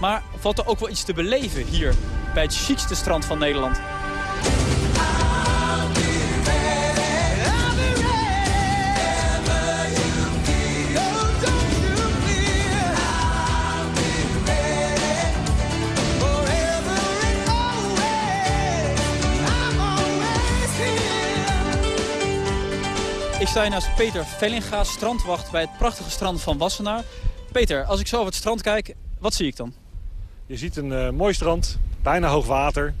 Maar valt er ook wel iets te beleven hier bij het chicste strand van Nederland. Sta hier naast Peter Vellinga, strandwacht bij het prachtige strand van Wassenaar. Peter, als ik zo over het strand kijk, wat zie ik dan? Je ziet een uh, mooi strand, bijna hoog water.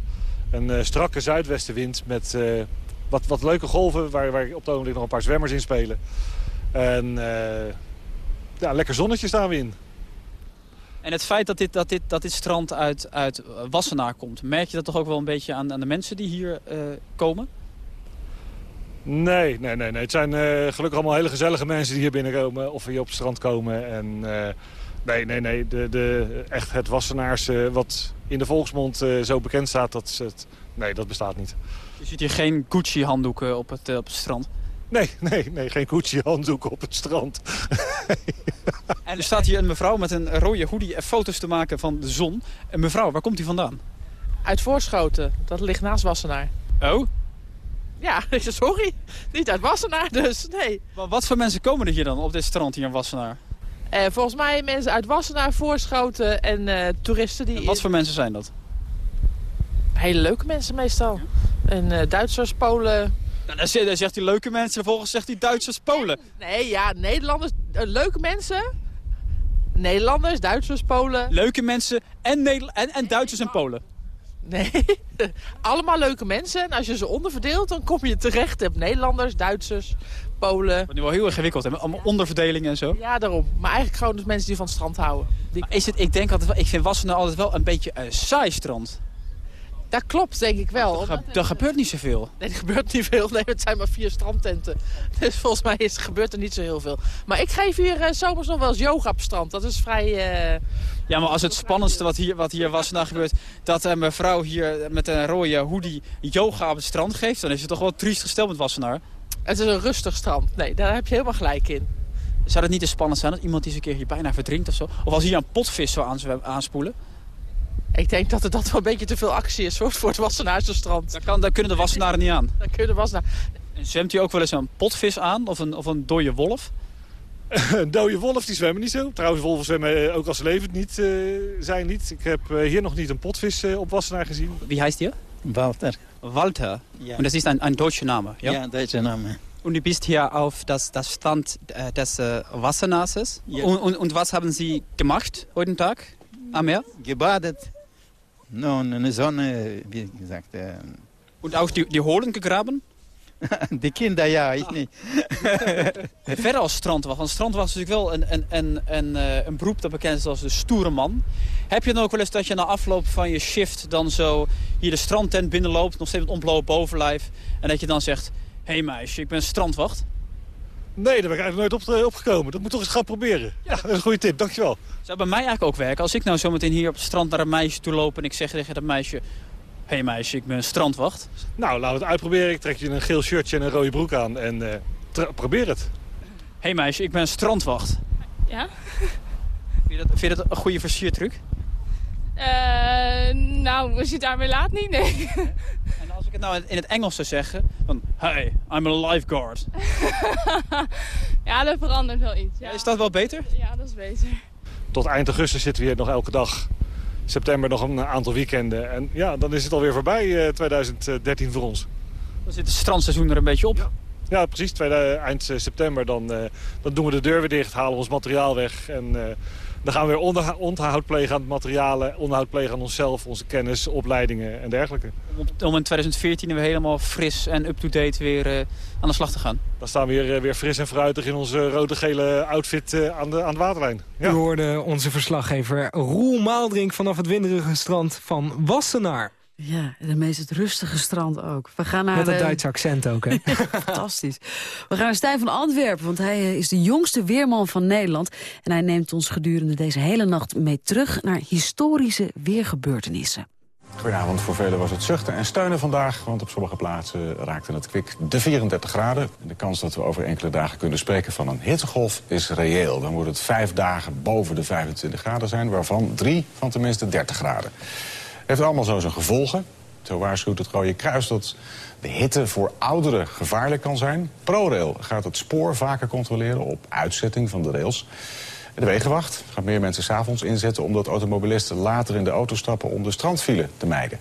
Een uh, strakke zuidwestenwind met uh, wat, wat leuke golven... waar, waar op het ogenblik nog een paar zwemmers in spelen. En ja, lekker zonnetje staan we in. En het feit dat dit, dat dit, dat dit strand uit, uit Wassenaar komt... merk je dat toch ook wel een beetje aan, aan de mensen die hier komen? Nee, nee, nee, nee. Het zijn uh, gelukkig allemaal hele gezellige mensen die hier binnenkomen of hier op het strand komen. En uh, nee, nee, nee. De, de, echt het Wassenaars uh, wat in de volksmond zo bekend staat, dat, het, nee, dat bestaat niet. Je ziet hier geen Gucci-handdoeken op het, op het strand? Nee, nee, nee, geen Gucci-handdoeken op het strand. en er staat hier een mevrouw met een rode hoodie en foto's te maken van de zon. En mevrouw, waar komt die vandaan? Uit Voorschoten. Dat ligt naast Wassenaar. Oh? Ja, sorry. Niet uit Wassenaar dus, nee. Maar wat voor mensen komen er hier dan op dit strand hier in Wassenaar? Eh, volgens mij mensen uit Wassenaar, Voorschoten en uh, toeristen die... En wat voor mensen zijn dat? Hele leuke mensen meestal. En uh, Duitsers, Polen... Nou, dan, zegt, dan zegt hij leuke mensen, vervolgens zegt hij Duitsers, Polen. Nee, ja, Nederlanders, leuke mensen... Nederlanders, Duitsers, Polen... Leuke mensen en, en, en Duitsers en Polen. Nee, allemaal leuke mensen. En als je ze onderverdeelt, dan kom je terecht op Nederlanders, Duitsers, Polen. Het nu wel heel ingewikkeld, hè? allemaal onderverdelingen en zo. Ja, daarom. Maar eigenlijk gewoon dus mensen die van het strand houden. Die... Is het, ik denk altijd ik vind Wassenaar altijd wel een beetje een saai strand. Dat klopt, denk ik wel. Er, ge gebeurt niet zoveel. Nee, er gebeurt niet veel. Nee, het zijn maar vier strandtenten. Dus volgens mij is, gebeurt er niet zo heel veel. Maar ik geef hier uh, zomers nog wel eens yoga op strand. Dat is vrij... Uh... Ja, maar als het spannendste wat hier, wat hier was nou gebeurt... dat een mevrouw hier met een rode hoodie yoga op het strand geeft... dan is het toch wel triest gesteld met Wassenaar. Het is een rustig strand. Nee, daar heb je helemaal gelijk in. Zou het niet te spannend zijn dat iemand die eens een keer hier bijna verdrinkt of zo? Of als hier een potvis zou aanspoelen? Ik denk dat het dat wel een beetje te veel actie is hoor, voor het Wassenaarse strand. Daar, kan, daar kunnen de Wassenaren niet aan. Daar kunnen de Wassenaar... En zwemt u ook wel eens een potvis aan of een, of een dode wolf? Een dode wolf, die zwemmen niet zo. Trouwens, wolven zwemmen ook als ze levend niet uh, zijn niet. Ik heb uh, hier nog niet een potvis uh, op Wassenaar gezien. Wie heet je? Walter. Walter? Ja. Und das ist ein, ein deutscher Name, ja? Ja, deutscher Name. Und du bist hier auf das, das Strand des äh, Wassernasses. Ja. Und, und, und was haben Sie gemacht heute Tag am Meer? Gebadet. No, eine Sonne, wie gesagt. Äh. Und auch die, die Holen gegraben? die Kinder, ja, ik niet. Verder als strandwacht. Want strandwacht is natuurlijk wel een, een, een, een, eh, een beroep dat bekend is als de stoere man. Heb je dan ook wel eens dat je na afloop van je shift dan zo hier de strandtent binnenloopt, nog steeds met ontbloot bovenlijf, en dat je dan zegt, hé hey meisje, ik ben strandwacht? Nee, daar ben ik eigenlijk nooit op, opgekomen. Dat moet toch eens gaan proberen. Ja, dat is een goede tip. Dankjewel. Zou bij mij eigenlijk ook werken. Als ik nou zometeen hier op het strand naar een meisje toe loop... en ik zeg tegen dat meisje... Hé hey meisje, ik ben een strandwacht. Nou, laten we het uitproberen. Ik trek je een geel shirtje en een rode broek aan. En uh, probeer het. Hé hey meisje, ik ben een strandwacht. Ja? Vind je dat, vind je dat een goede versiertruc? Uh, nou, als je het daarmee laat niet, nee. En als ik het nou in het Engels zou zeggen, van... Hey, I'm a lifeguard. ja, dat verandert wel iets. Ja. Is dat wel beter? Ja, dat is beter. Tot eind augustus zitten we hier nog elke dag. September nog een aantal weekenden. En ja, dan is het alweer voorbij, uh, 2013 voor ons. Dan zit het strandseizoen er een beetje op. Ja. Ja, precies. Tweede, eind september dan, uh, dan doen we de deur weer dicht, halen we ons materiaal weg. En uh, dan gaan we weer onderhoud plegen aan het materialen, onderhoud plegen aan onszelf, onze kennis, opleidingen en dergelijke. Om in 2014 weer helemaal fris en up-to-date weer uh, aan de slag te gaan. Dan staan we weer, weer fris en fruitig in onze rode-gele outfit aan, de, aan de waterlijn. Ja. U hoorde onze verslaggever Roel Maaldrink vanaf het winderige strand van Wassenaar. Ja, en meest het rustige strand ook. We gaan naar Met een Duits accent ook, hè? Fantastisch. We gaan naar Stijn van Antwerpen, want hij eh, is de jongste weerman van Nederland. En hij neemt ons gedurende deze hele nacht mee terug naar historische weergebeurtenissen. Goedenavond. Voor velen was het zuchten en steunen vandaag... want op sommige plaatsen raakte het kwik de 34 graden. De kans dat we over enkele dagen kunnen spreken van een hittegolf is reëel. Dan wordt het vijf dagen boven de 25 graden zijn... waarvan drie van tenminste 30 graden heeft allemaal zo zijn gevolgen. Zo waarschuwt het Rode Kruis dat de hitte voor ouderen gevaarlijk kan zijn. ProRail gaat het spoor vaker controleren op uitzetting van de rails. De Wegenwacht gaat meer mensen s'avonds inzetten... omdat automobilisten later in de auto stappen om de strandfile te mijden.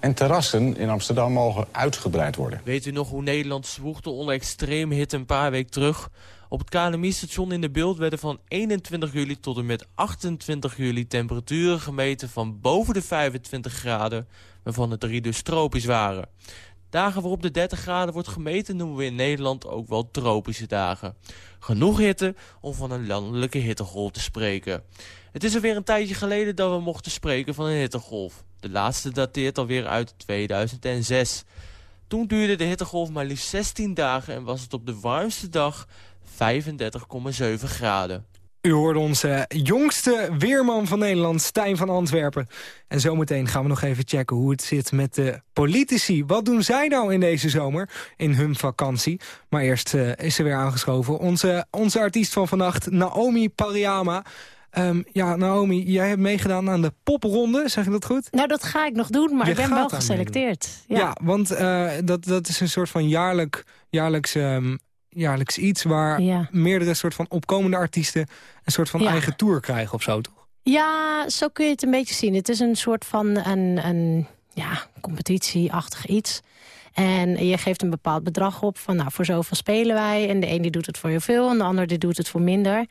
En terrassen in Amsterdam mogen uitgebreid worden. Weet u nog hoe Nederland zwoegde onder extreme hitte een paar weken terug? Op het KNMI-station in de beeld werden van 21 juli tot en met 28 juli temperaturen gemeten van boven de 25 graden, waarvan de drie dus tropisch waren. Dagen waarop de 30 graden wordt gemeten noemen we in Nederland ook wel tropische dagen. Genoeg hitte om van een landelijke hittegolf te spreken. Het is alweer een tijdje geleden dat we mochten spreken van een hittegolf. De laatste dateert alweer uit 2006. Toen duurde de hittegolf maar liefst 16 dagen en was het op de warmste dag 35,7 graden. U hoorde onze jongste weerman van Nederland, Stijn van Antwerpen. En zometeen gaan we nog even checken hoe het zit met de politici. Wat doen zij nou in deze zomer, in hun vakantie? Maar eerst uh, is ze weer aangeschoven. Onze, onze artiest van vannacht, Naomi Pariyama. Um, ja, Naomi, jij hebt meegedaan aan de popronde, zeg ik dat goed? Nou, dat ga ik nog doen, maar Je ik ben wel geselecteerd. Ja, Ja. want uh, dat, dat is een soort van jaarlijk, jaarlijks, um, jaarlijks iets... waar Ja. meerdere soort van opkomende artiesten... een soort van Ja. eigen tour krijgen of zo, toch? Ja, zo kun je het een beetje zien. Het is een soort van een, een ja, competitieachtig iets. En je geeft een bepaald bedrag op van nou, voor zoveel spelen wij. En de een die doet het voor heel veel en de ander die doet het voor minder.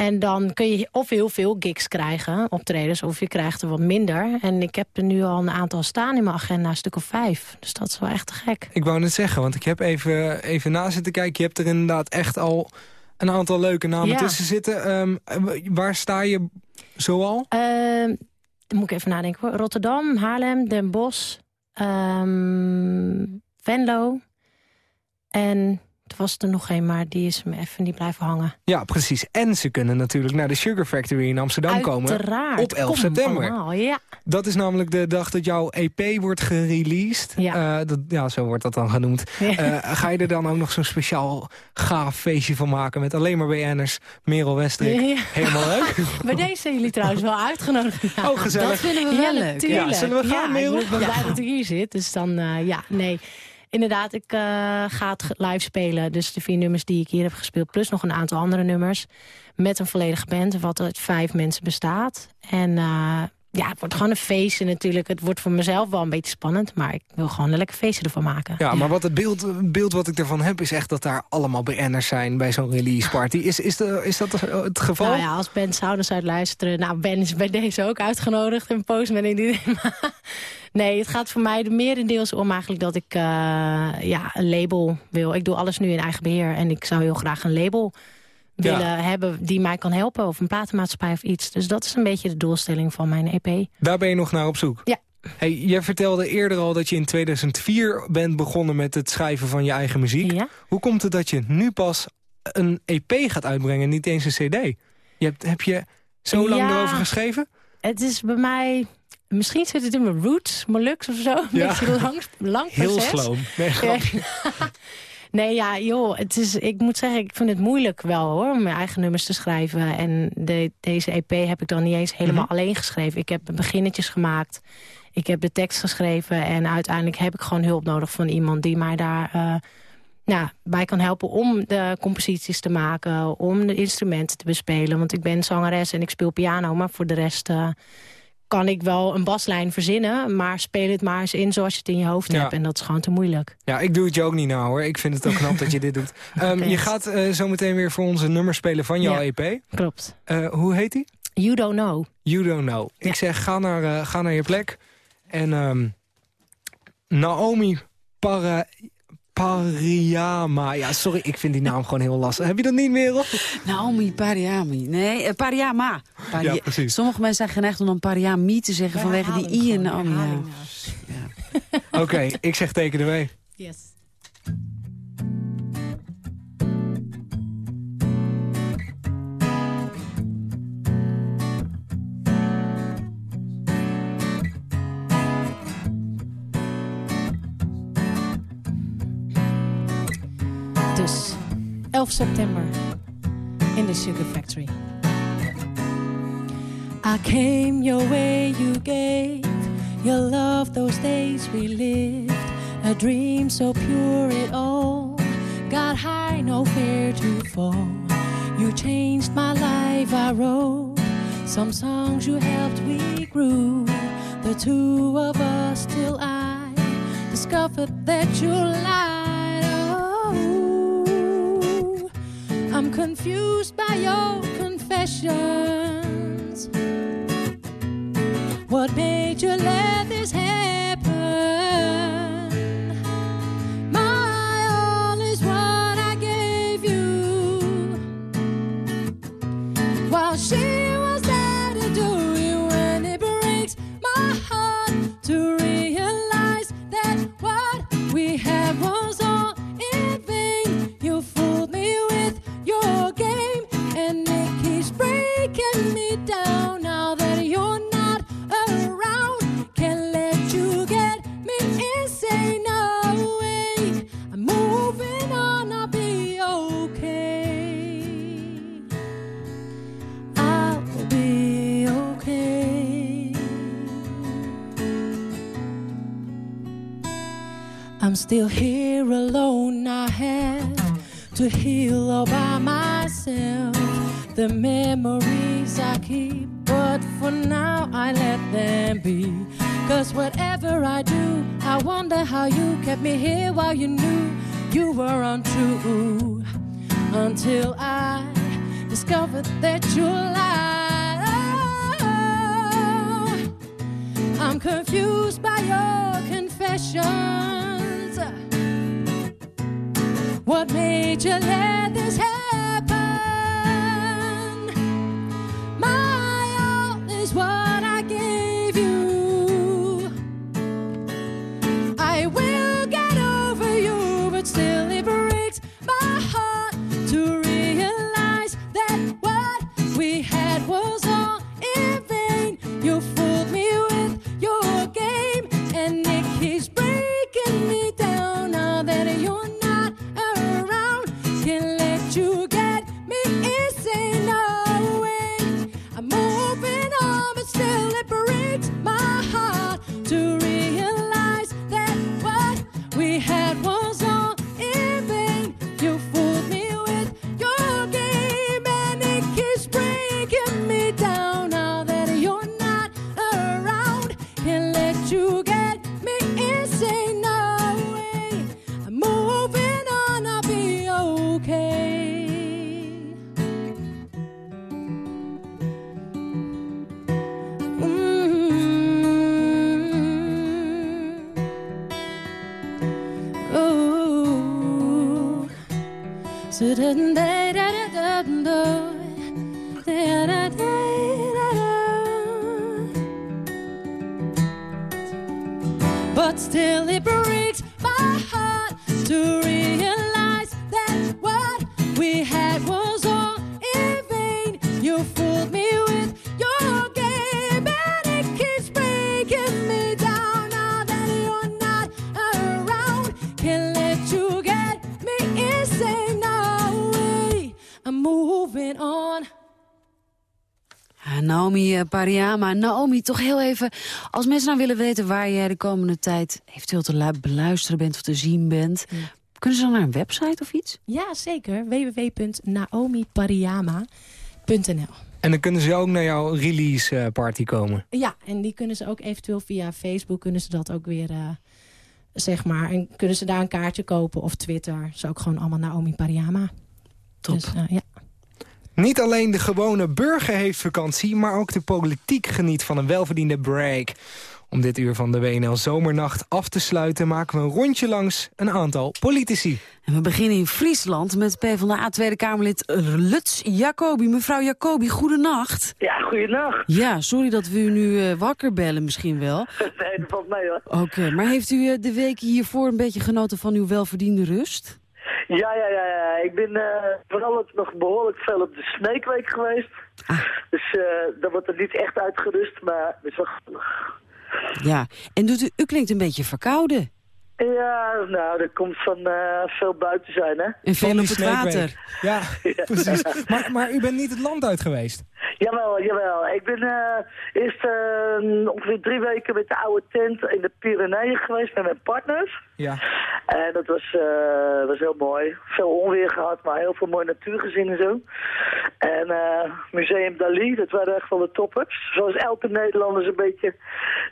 En dan kun je of heel veel gigs krijgen, optredens, of je krijgt er wat minder. En ik heb er nu al een aantal staan in mijn agenda, een stuk of vijf. Dus dat is wel echt te gek. Ik wou net zeggen, want ik heb even, even na zitten kijken. Je hebt er inderdaad echt al een aantal leuke namen Ja. tussen zitten. Um, waar sta je zoal? Ehm, dan moet ik even nadenken hoor. Rotterdam, Haarlem, Den Bosch, ehm, Venlo. En er was er nog een, maar die is me even niet blijven hangen. Ja, precies. En ze kunnen natuurlijk naar de Sugar Factory in Amsterdam komen. Uiteraard. Op 11 Kom september. allemaal, ja. Dat is namelijk de dag dat jouw EP wordt gereleased. Ja, dat, ja zo wordt dat dan genoemd. Eh, ga je er dan ook nog zo'n speciaal gaaf feestje van maken... met alleen maar BN'ers, Merel Westrik. Ja. Helemaal leuk. Bij deze zijn jullie trouwens wel uitgenodigd. Ja, Oh, gezellig. Dat vinden we wel leuk. natuurlijk. Ja, zullen we gaan, Merel? Ik ben blij dat hier zit. Dus dan, eh, ja, nee. Inderdaad, ik eh, ga het live spelen. Dus de vier nummers die ik hier heb gespeeld... plus nog een aantal andere nummers. Met een volledige band, wat uit vijf mensen bestaat. En eh, ja, het wordt gewoon een feestje natuurlijk. Het wordt voor mezelf wel een beetje spannend... maar ik wil gewoon een lekker feestje ervan maken. Ja, maar wat het beeld, beeld wat ik ervan heb... is echt dat daar allemaal BN'ers zijn bij zo'n release party. Is, is, de, is dat het geval? Nou ja, als Ben Souders uitluisteren... Nou, Ben is bij deze ook uitgenodigd. En post met een Nee, het gaat voor mij de merendeels om eigenlijk dat ik eh, ja, een label wil. Ik doe alles nu in eigen beheer. En ik zou heel graag een label Ja. willen hebben die mij kan helpen. Of een platenmaatschappij of iets. Dus dat is een beetje de doelstelling van mijn EP. Daar ben je nog naar op zoek? Ja. Hey, jij vertelde eerder al dat je in 2004 bent begonnen met het schrijven van je eigen muziek. Hoe komt het dat je nu pas een EP gaat uitbrengen, niet eens een cd? Je hebt, heb je zo lang Ja. erover geschreven? Het is bij mij... Misschien zit het in mijn roots, Molux of zo. Een Ja. beetje lang, lang Heel proces. sloom. Nee, Ja. Nee, ja, joh, het is, ik moet zeggen, ik vind het moeilijk wel hoor, om mijn eigen nummers te schrijven. En de, deze EP heb ik dan niet eens helemaal Mhm. alleen geschreven. Ik heb beginnetjes gemaakt, ik heb de tekst geschreven... en uiteindelijk heb ik gewoon hulp nodig van iemand die mij daar eh, nou, bij kan helpen... om de composities te maken, om de instrumenten te bespelen. Want ik ben zangeres en ik speel piano, maar voor de rest... eh, kan ik wel een baslijn verzinnen, maar speel het maar eens in zoals je het in je hoofd Ja. hebt. En dat is gewoon te moeilijk. Ja, ik doe het je ook niet nou hoor. Ik vind het ook knap dat je dit doet. Ehm, je gaat eh, zo meteen weer voor onze nummer spelen van jouw Ja. EP. Klopt. Eh, hoe heet die? You Don't Know. You Don't Know. Ik zeg, ga naar, eh, ga naar je plek. En ehm, Naomi Para... Pariyama. Ja, sorry, ik vind die naam gewoon heel lastig. Heb je dat niet, Merel? Naomi Pariami. Nee, eh, Pariyama. Pari- Ja, precies. Sommige mensen zijn geneigd om dan Pariami te zeggen vanwege die i en Naomi. Ja. Oké, ik zeg teken erbij. Yes. 11 september in de Sugar Factory. I came your way, you gave your love those days we lived. A dream so pure it all got high, no fear to fall. You changed my life, I wrote some songs you helped we grew. the two of us till I discovered that you lied. Confused by your confessions. What made you let this happen? Keep, but for now I let them be. Cause whatever I do, I wonder how you kept me here while you knew you were untrue. Until I discovered that you lied. Oh, I'm confused by your confessions. What made you let this happen? You Naomi Pariama. Naomi, toch heel even, als mensen nou willen weten waar jij de komende tijd eventueel te lu- beluisteren bent of te zien bent, kunnen ze dan naar een website of iets? Ja, zeker. www.naomipariama.nl En dan kunnen ze ook naar jouw release eh, party komen. Ja, en die kunnen ze ook eventueel via Facebook kunnen ze dat ook weer, eh, zeg maar. En kunnen ze daar een kaartje kopen of Twitter. Is ook gewoon allemaal Naomi Pariama. Top. Dus, eh, ja. Niet alleen de gewone burger heeft vakantie, maar ook de politiek geniet van een welverdiende break. Om dit uur van de WNL Zomernacht af te sluiten maken we een rondje langs een aantal politici. En we beginnen in Friesland met PvdA Tweede Kamerlid Luts Jacobi. Mevrouw Jacobi, goedenacht. Ja, goedenacht. Ja, sorry dat we u nu eh, wakker bellen misschien wel. Nee, dat valt mee hoor. Oké, maar heeft u eh, de weken hiervoor een beetje genoten van uw welverdiende rust? Ja, ja, ja, ja. Ik ben eh, vooral ook nog behoorlijk veel op de Sneekweek geweest. Dus eh dan wordt er niet echt uitgerust, maar het is wel. Ja, en doet u, u klinkt een beetje verkouden. Ja, nou, dat komt van eh, veel buiten zijn, hè? En veel op het water. Ja, precies. Maar, maar u bent niet het land uit geweest? Jawel, jawel. Ik ben eh, eerst eh, ongeveer drie weken met de oude tent in de Pyreneeën geweest met mijn partners. Ja. En dat was, eh, was heel mooi. Veel onweer gehad, maar heel veel mooie natuur gezien en zo. En eh, Museum Dali, dat waren echt wel de toppers. Zoals elke Nederlander een beetje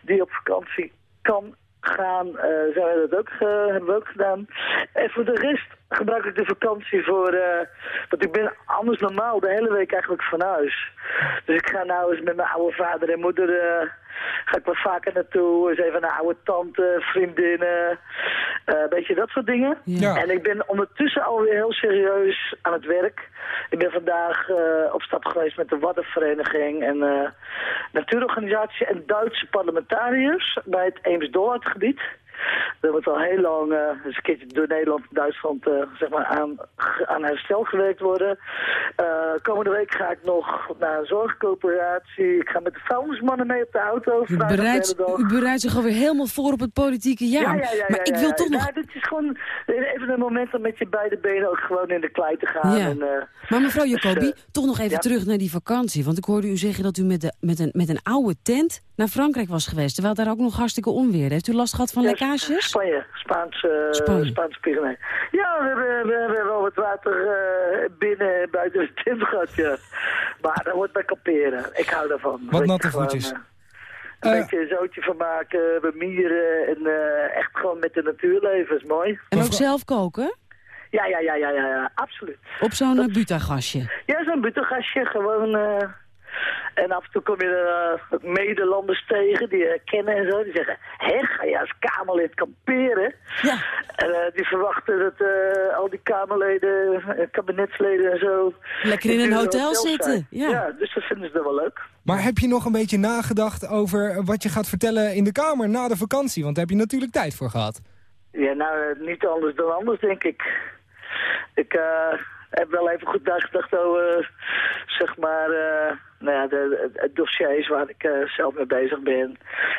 die op vakantie kan gaan, eh zijn wij dat ook, hebben we ook gedaan. En voor de rest gebruik ik de vakantie voor, eh want ik ben anders normaal de hele week eigenlijk van huis. Dus ik ga nou eens met mijn oude vader en moeder, eh, ga ik wat vaker naartoe. Eens even naar oude tante, vriendinnen, eh, een beetje dat soort dingen. Ja. En ik ben ondertussen alweer heel serieus aan het werk. Ik ben vandaag eh, op stap geweest met de Waddenvereniging en eh, natuurorganisatie en Duitse parlementariërs bij het Eems-Dollardgebied. Er wordt al heel lang eens een keertje door Nederland en Duitsland eh, zeg maar aan, aan herstel gewerkt worden. Eh, komende week ga ik nog naar een zorgcoöperatie. Ik ga met de vuilnismannen mee op de auto. U bereidt, u bereidt zich alweer helemaal voor op het politieke jaar. Ja, ja, ja, maar ik wil toch nog... Ja, dit is gewoon even een moment om met je beide benen ook gewoon in de klei te gaan. En, Maar mevrouw dus, Jacobi, toch nog even terug naar die vakantie. Want ik hoorde u zeggen dat u met, de, met, een, met een oude tent naar Frankrijk was geweest. Terwijl daar ook nog hartstikke onweer. Heeft u last gehad van Ja, lekkages? Spanje, Spaans, eh Spanje. Spaanse Pyrenee. Ja, we hebben, we hebben wel wat water eh, binnen en buiten de tent gehad, ja. Maar dat wordt bij kamperen. Ik hou daarvan. Wat natte voetjes. eh, een Eh. beetje een zootje van maken, bemieren en eh, echt gewoon met de natuur leven is mooi. En ook zelf koken? Ja, ja, ja, ja, ja, ja absoluut. Op zo'n butagasje? Ja, zo'n butelgasje, gewoon... eh, en af en toe kom je er eh, ook medelanders tegen die je kennen en zo. Die zeggen, hé, ga je als Kamerlid kamperen? Ja. En eh, die verwachten dat eh, al die Kamerleden, eh, kabinetsleden en zo... Lekker in een hotel zitten, ja. ja, dus dat vinden ze wel leuk. Maar heb je nog een beetje nagedacht over wat je gaat vertellen in de Kamer na de vakantie? Want daar heb je natuurlijk tijd voor gehad. Ja, nou, eh, niet anders dan anders, denk ik. Ik eh, heb wel even goed nagedacht over, zeg maar, eh, nou ja, de, dossiers waar ik eh, zelf mee bezig ben.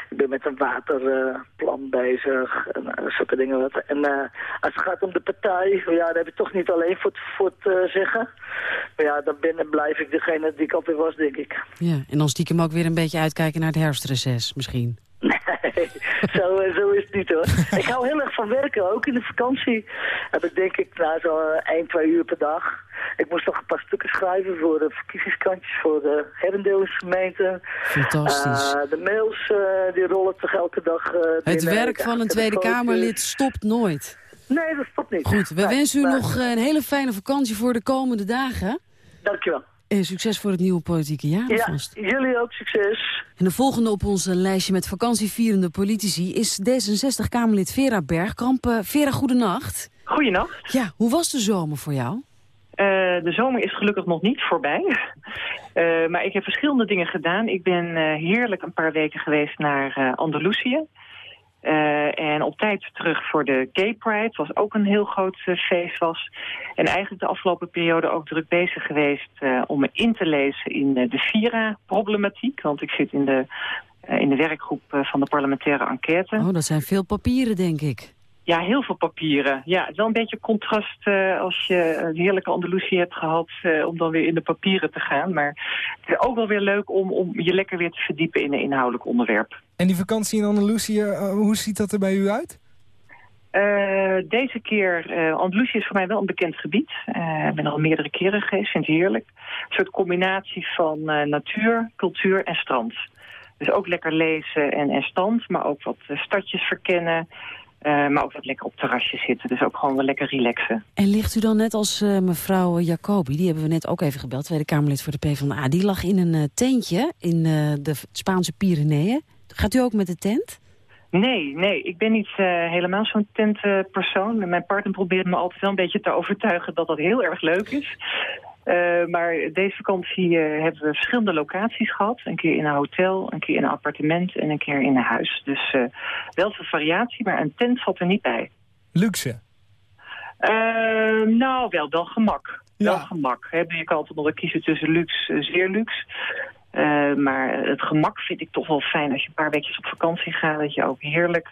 Ik ben met een waterplan bezig en eh, zulke dingen. Wat. En eh, als het gaat om de partij, ja, daar heb ik toch niet alleen voor, eh, zeggen. Maar ja, dan ben en blijf ik degene die ik altijd was, denk ik. Ja, en dan stiekem ook weer een beetje uitkijken naar het herfstreces misschien. Nee, zo, eh, zo is het niet hoor. ik hou heel erg van werken, ook in de vakantie. Heb ik denk ik nou, zo eh, 1, 2 uur per dag. Ik moest nog een paar stukken schrijven voor de verkiezingskantjes voor de Herendelsgemeente. Fantastisch. Eh, de mails eh, die rollen toch elke dag eh, Het werk van een Tweede. Kamerlid stopt nooit. Nee, dat stopt niet. Goed, we Nee, wensen u maar- nog een hele fijne vakantie voor de komende dagen. Dankjewel. En succes voor het nieuwe politieke jaar Ja, alvast. jullie ook succes. En de volgende op ons lijstje met vakantievierende politici... is D66-Kamerlid Vera Bergkamp. Eh, Vera, goedenacht. Goedenacht. Ja, hoe was de zomer voor jou? Eh, de zomer is gelukkig nog niet voorbij. Eh, maar ik heb verschillende dingen gedaan. Ik ben eh, heerlijk een paar weken geweest naar eh, Andalusië. Eh, en op tijd terug voor de Gay Pride. was ook een heel groot eh, feest was. En eigenlijk de afgelopen periode ook druk bezig geweest... eh, om me in te lezen in de Vira-problematiek. Want ik zit in de, in de werkgroep van de parlementaire enquête. Oh, dat zijn veel papieren, denk ik. Ja, heel veel papieren. Ja, het is wel een beetje contrast als je een heerlijke Andalusië hebt gehad... eh, om dan weer in de papieren te gaan. Maar het is ook wel weer leuk om, om je lekker weer te verdiepen in een inhoudelijk onderwerp. En die vakantie in Andalusië, eh, hoe ziet dat er bij u uit? Eh, deze keer, eh Andalusië is voor mij wel een bekend gebied. Eh, ik ben er al meerdere keren geweest, vind het heerlijk. Een soort combinatie van eh, natuur, cultuur en strand. Dus ook lekker lezen en, en stand, maar ook wat stadjes verkennen... eh, maar ook wat lekker op terrasjes zitten. Dus ook gewoon wel lekker relaxen. En ligt u dan net als eh, mevrouw Jacobi, die hebben we net ook even gebeld... Tweede Kamerlid voor de PvdA, die lag in een tentje in eh, de Spaanse Pyreneeën. Gaat u ook met de tent? Nee, nee, ik ben niet eh, helemaal zo'n tentpersoon. Mijn partner probeert me altijd wel een beetje te overtuigen dat dat heel erg leuk is. Eh, maar deze vakantie eh, hebben we verschillende locaties gehad. Een keer in een hotel, een keer in een appartement en een keer in een huis. Dus eh, wel veel variatie, maar een tent valt er niet bij. Luxe. Eh, nou, wel, wel gemak. Wel gemak. Hè. Je kan altijd nog wel kiezen tussen luxe en zeer luxe. Eh, maar het gemak vind ik toch wel fijn als je een paar weekjes op vakantie gaat. Dat je ook heerlijk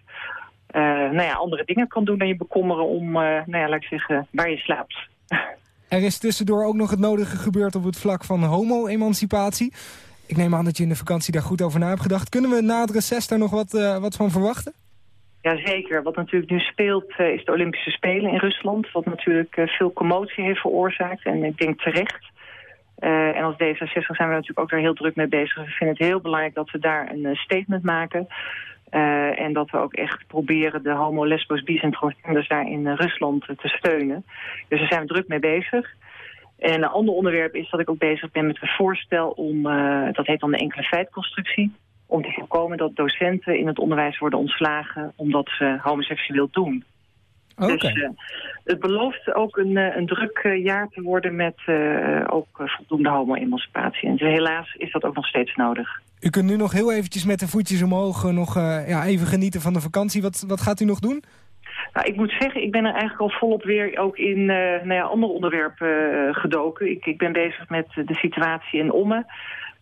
eh, nou ja, andere dingen kan doen dan je bekommeren om, eh, nou ja, laat ik zeggen, waar je slaapt. Er is tussendoor ook nog het nodige gebeurd op het vlak van homo-emancipatie. Ik neem aan dat je in de vakantie daar goed over na hebt gedacht. Kunnen we na het reces daar nog wat, wat van verwachten? Jazeker. Wat natuurlijk nu speelt is de Olympische Spelen in Rusland. Wat natuurlijk veel commotie heeft veroorzaakt. En ik denk terecht. Eh, en als D66 zijn we natuurlijk ook daar heel druk mee bezig. We vinden het heel belangrijk dat we daar een eh, statement maken. Eh, en dat we ook echt proberen de homo, lesbos, bis en transgenders daar in Rusland te steunen. Dus daar zijn we druk mee bezig. En een ander onderwerp is dat ik ook bezig ben met een voorstel om, dat heet dan de enkele feitconstructie, om te voorkomen dat docenten in het onderwijs worden ontslagen omdat ze homoseksueel doen. Dus eh, het belooft ook een, eh, een druk eh, jaar te worden met ook voldoende homo-emancipatie. En helaas is dat ook nog steeds nodig. U kunt nu nog heel eventjes met de voetjes omhoog nog ja, even genieten van de vakantie. Wat, wat gaat u nog doen? Nou, ik moet zeggen, ik ben er eigenlijk al volop weer ook in eh, nou ja, andere onderwerpen gedoken. Ik, ik ben bezig met de situatie in Ommen.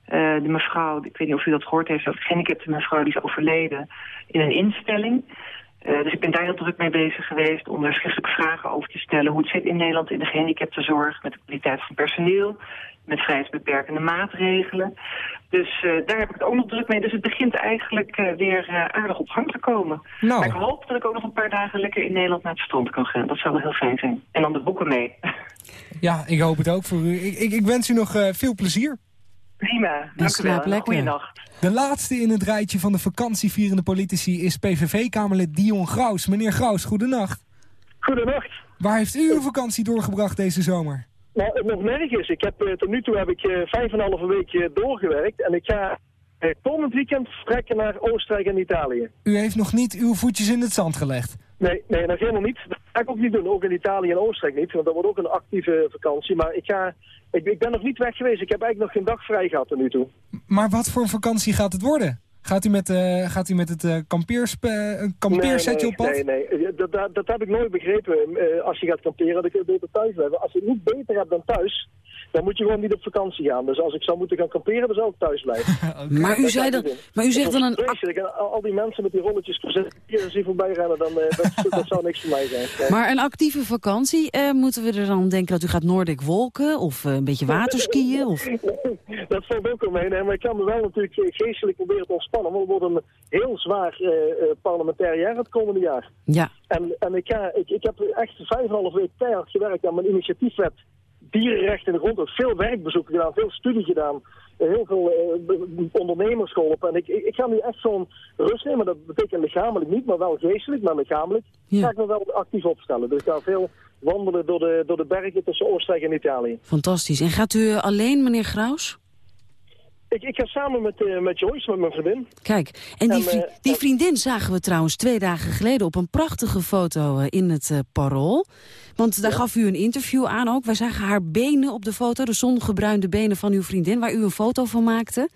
De mevrouw, ik weet niet of u dat gehoord heeft, een gehandicapte mevrouw die is overleden in een instelling. Eh, dus ik ben daar heel druk mee bezig geweest om er schriftelijke vragen over te stellen. Hoe het zit in Nederland in de gehandicaptenzorg, met de kwaliteit van personeel, met vrijheidsbeperkende maatregelen. Dus eh, daar heb ik het ook nog druk mee. Dus het begint eigenlijk eh, weer aardig op gang te komen. Nou. Maar ik hoop dat ik ook nog een paar dagen lekker in Nederland naar het strand kan gaan. Dat zou wel heel fijn zijn. En dan de boeken mee. Ja, ik hoop het ook voor u. Ik, ik, ik wens u nog eh, veel plezier. Prima, dank u wel. slaap lekker. Goeienacht. De laatste in het rijtje van de vakantievierende politici is PVV-kamerlid Dion Graus. Meneer Graus, goedenacht. Goedenacht. Waar heeft u uw vakantie doorgebracht deze zomer? Nou, nog nergens. Ik heb, eh, tot nu toe heb ik eh, vijf en een halve week eh, doorgewerkt. En ik ga eh, komend weekend vertrekken naar Oostenrijk en Italië. U heeft nog niet uw voetjes in het zand gelegd. Nee, nee, nog helemaal niet. Dat ga ik ook niet doen. Ook in Italië en Oostenrijk niet. Want dat wordt ook een actieve vakantie. Maar ik, ga, ik, ik ben nog niet weg geweest. Ik heb eigenlijk nog geen dag vrij gehad tot nu toe. Maar wat voor vakantie gaat het worden? Gaat u met, eh, gaat u met het eh eh, kampeersetje nee, op pad? Nee, nee. Dat, dat, dat heb ik nooit begrepen. Als je gaat kamperen, dan kun je beter thuis blijven. Als je het niet beter hebt dan thuis, dan moet je gewoon niet op vakantie gaan. Dus als ik zou moeten gaan kamperen, dan zou ik thuis blijven. Maar u, Dat zei doen. maar u zegt Dat dan een... vreselijk. En al, die mensen met die rolletjes hier zien voorbij rennen, dan, eh, dat, dat zou niks voor mij zijn. Maar een actieve vakantie, eh, moeten we er dan denken dat u gaat Noordic wolken of eh, een beetje waterskiën? Of... Dat valt ook wel mee. Nee, maar ik kan me wel natuurlijk geestelijk proberen te ontspannen. Want het wordt een heel zwaar eh, eh, parlementair jaar het komende jaar. Ja. En, en ik, ga, ik, ik heb echt vijf en een half week keihard gewerkt aan mijn initiatiefwet dierenrecht in de grond. Veel werkbezoeken gedaan, veel studie gedaan. eh, Heel veel eh, ondernemers geholpen. En ik, ik, ga nu echt zo'n rust nemen. Dat betekent lichamelijk niet, maar wel geestelijk. Maar lichamelijk ga ik me wel actief opstellen. Dus ik ga veel wandelen door de, door de bergen tussen Oostenrijk en Italië. Fantastisch. En gaat u alleen, meneer Graus? Ik, ik ga samen met, eh, met Joyce, met mijn vriendin. Kijk, en die, En, eh, die vriendin zagen we trouwens twee dagen geleden op een prachtige foto eh, in het Parool. Want daar gaf u een interview aan ook. Wij zagen haar benen op de foto, de zongebruinde benen van uw vriendin, waar u een foto van maakte.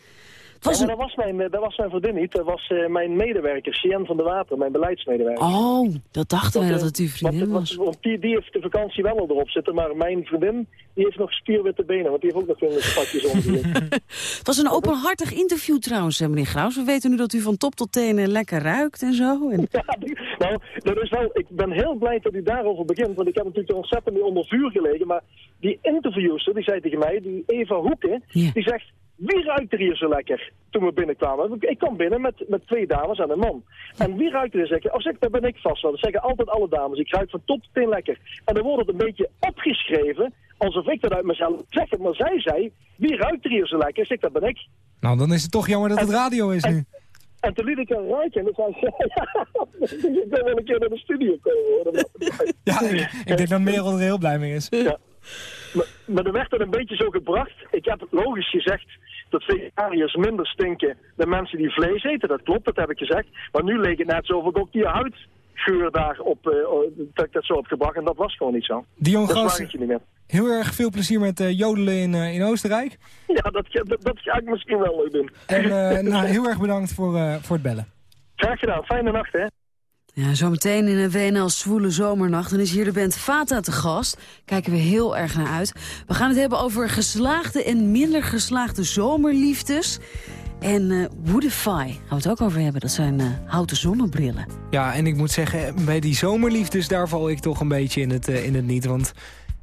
Het was Ja, maar dat, was mijn, eh, dat was mijn vriendin niet. Dat was eh, mijn medewerker, Sian van der Water, mijn beleidsmedewerker. Oh, dat dachten wij eh, dat het uw vriendin was. Want die, die heeft de vakantie wel al erop zitten, maar mijn vriendin die heeft nog spierwitte benen, want die heeft ook nog een pakjes omgezien. Het was een openhartig interview trouwens, meneer Graus. We weten nu dat u van top tot teen eh, lekker ruikt en zo. En... Ja, nou, dat is wel, ik ben heel blij dat u daarover begint, want ik heb natuurlijk ontzettend onder vuur gelegen, maar die interviewster, die zei tegen mij, die Eva Hoeken, die zegt, wie ruikt er hier zo lekker? Toen we binnenkwamen. Ik kwam binnen met, met twee dames en een man. En wie ruikt er? Zeg ik, oh zeg, daar ben ik vast wel. Dat zeggen altijd alle dames. Ik ruik van top tot teen lekker. En dan wordt het een beetje opgeschreven, alsof ik dat uit mezelf zeg. Maar zij zei, wie ruikt er hier zo lekker? Ik zeg, dat ben ik. Nou, dan is het toch jammer dat het radio is nu. En toen liet ik haar ruiken en toen zei ze, ik wil wel een keer naar de studio komen. Ja, ik denk dat Merel er heel blij mee is. Ja. Maar, maar er werd er een beetje zo gebracht. Ik heb logisch gezegd dat vegetariërs minder stinken dan mensen die vlees eten. Dat klopt, dat heb ik gezegd. Maar nu leek het net zo of ik ook die huidgeur daar op, oh, dat ik dat zo heb gebracht. En dat was gewoon niet zo. Dion. Heel erg veel plezier met eh, jodelen in, eh, in Oostenrijk. Ja, dat, dat, dat ga ik misschien wel leuk doen. En nou, heel erg bedankt voor, voor het bellen. Graag gedaan. Fijne nacht, hè. Zometeen in een WNL Zwoele Zomernacht. Dan is hier de band Fata te gast. Kijken we heel erg naar uit. We gaan het hebben over geslaagde en minder geslaagde zomerliefdes. En uh, Woodify, gaan we het ook over hebben. Dat zijn uh, houten zonnebrillen. Ja, en ik moet zeggen, bij die zomerliefdes... daar val ik toch een beetje in het, uh, in het niet. Want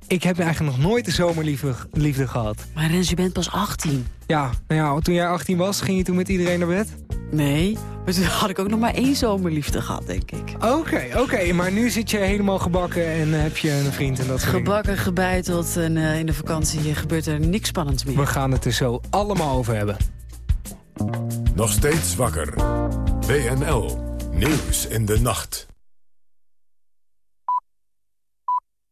ik heb eigenlijk nog nooit een zomerliefde liefde gehad. Maar Rens, je bent pas 18. Ja, nou ja, toen jij 18 was, ging je toen met iedereen naar bed? Nee, maar toen had ik ook nog maar één zomerliefde gehad, denk ik. Oké, okay, oké, okay, maar nu zit je helemaal gebakken en heb je een vriend en dat soort Gebakken, gebeiteld en uh, in de vakantie gebeurt er niks spannends meer. We gaan het er zo allemaal over hebben. Nog steeds wakker. WNL. Nieuws in de nacht.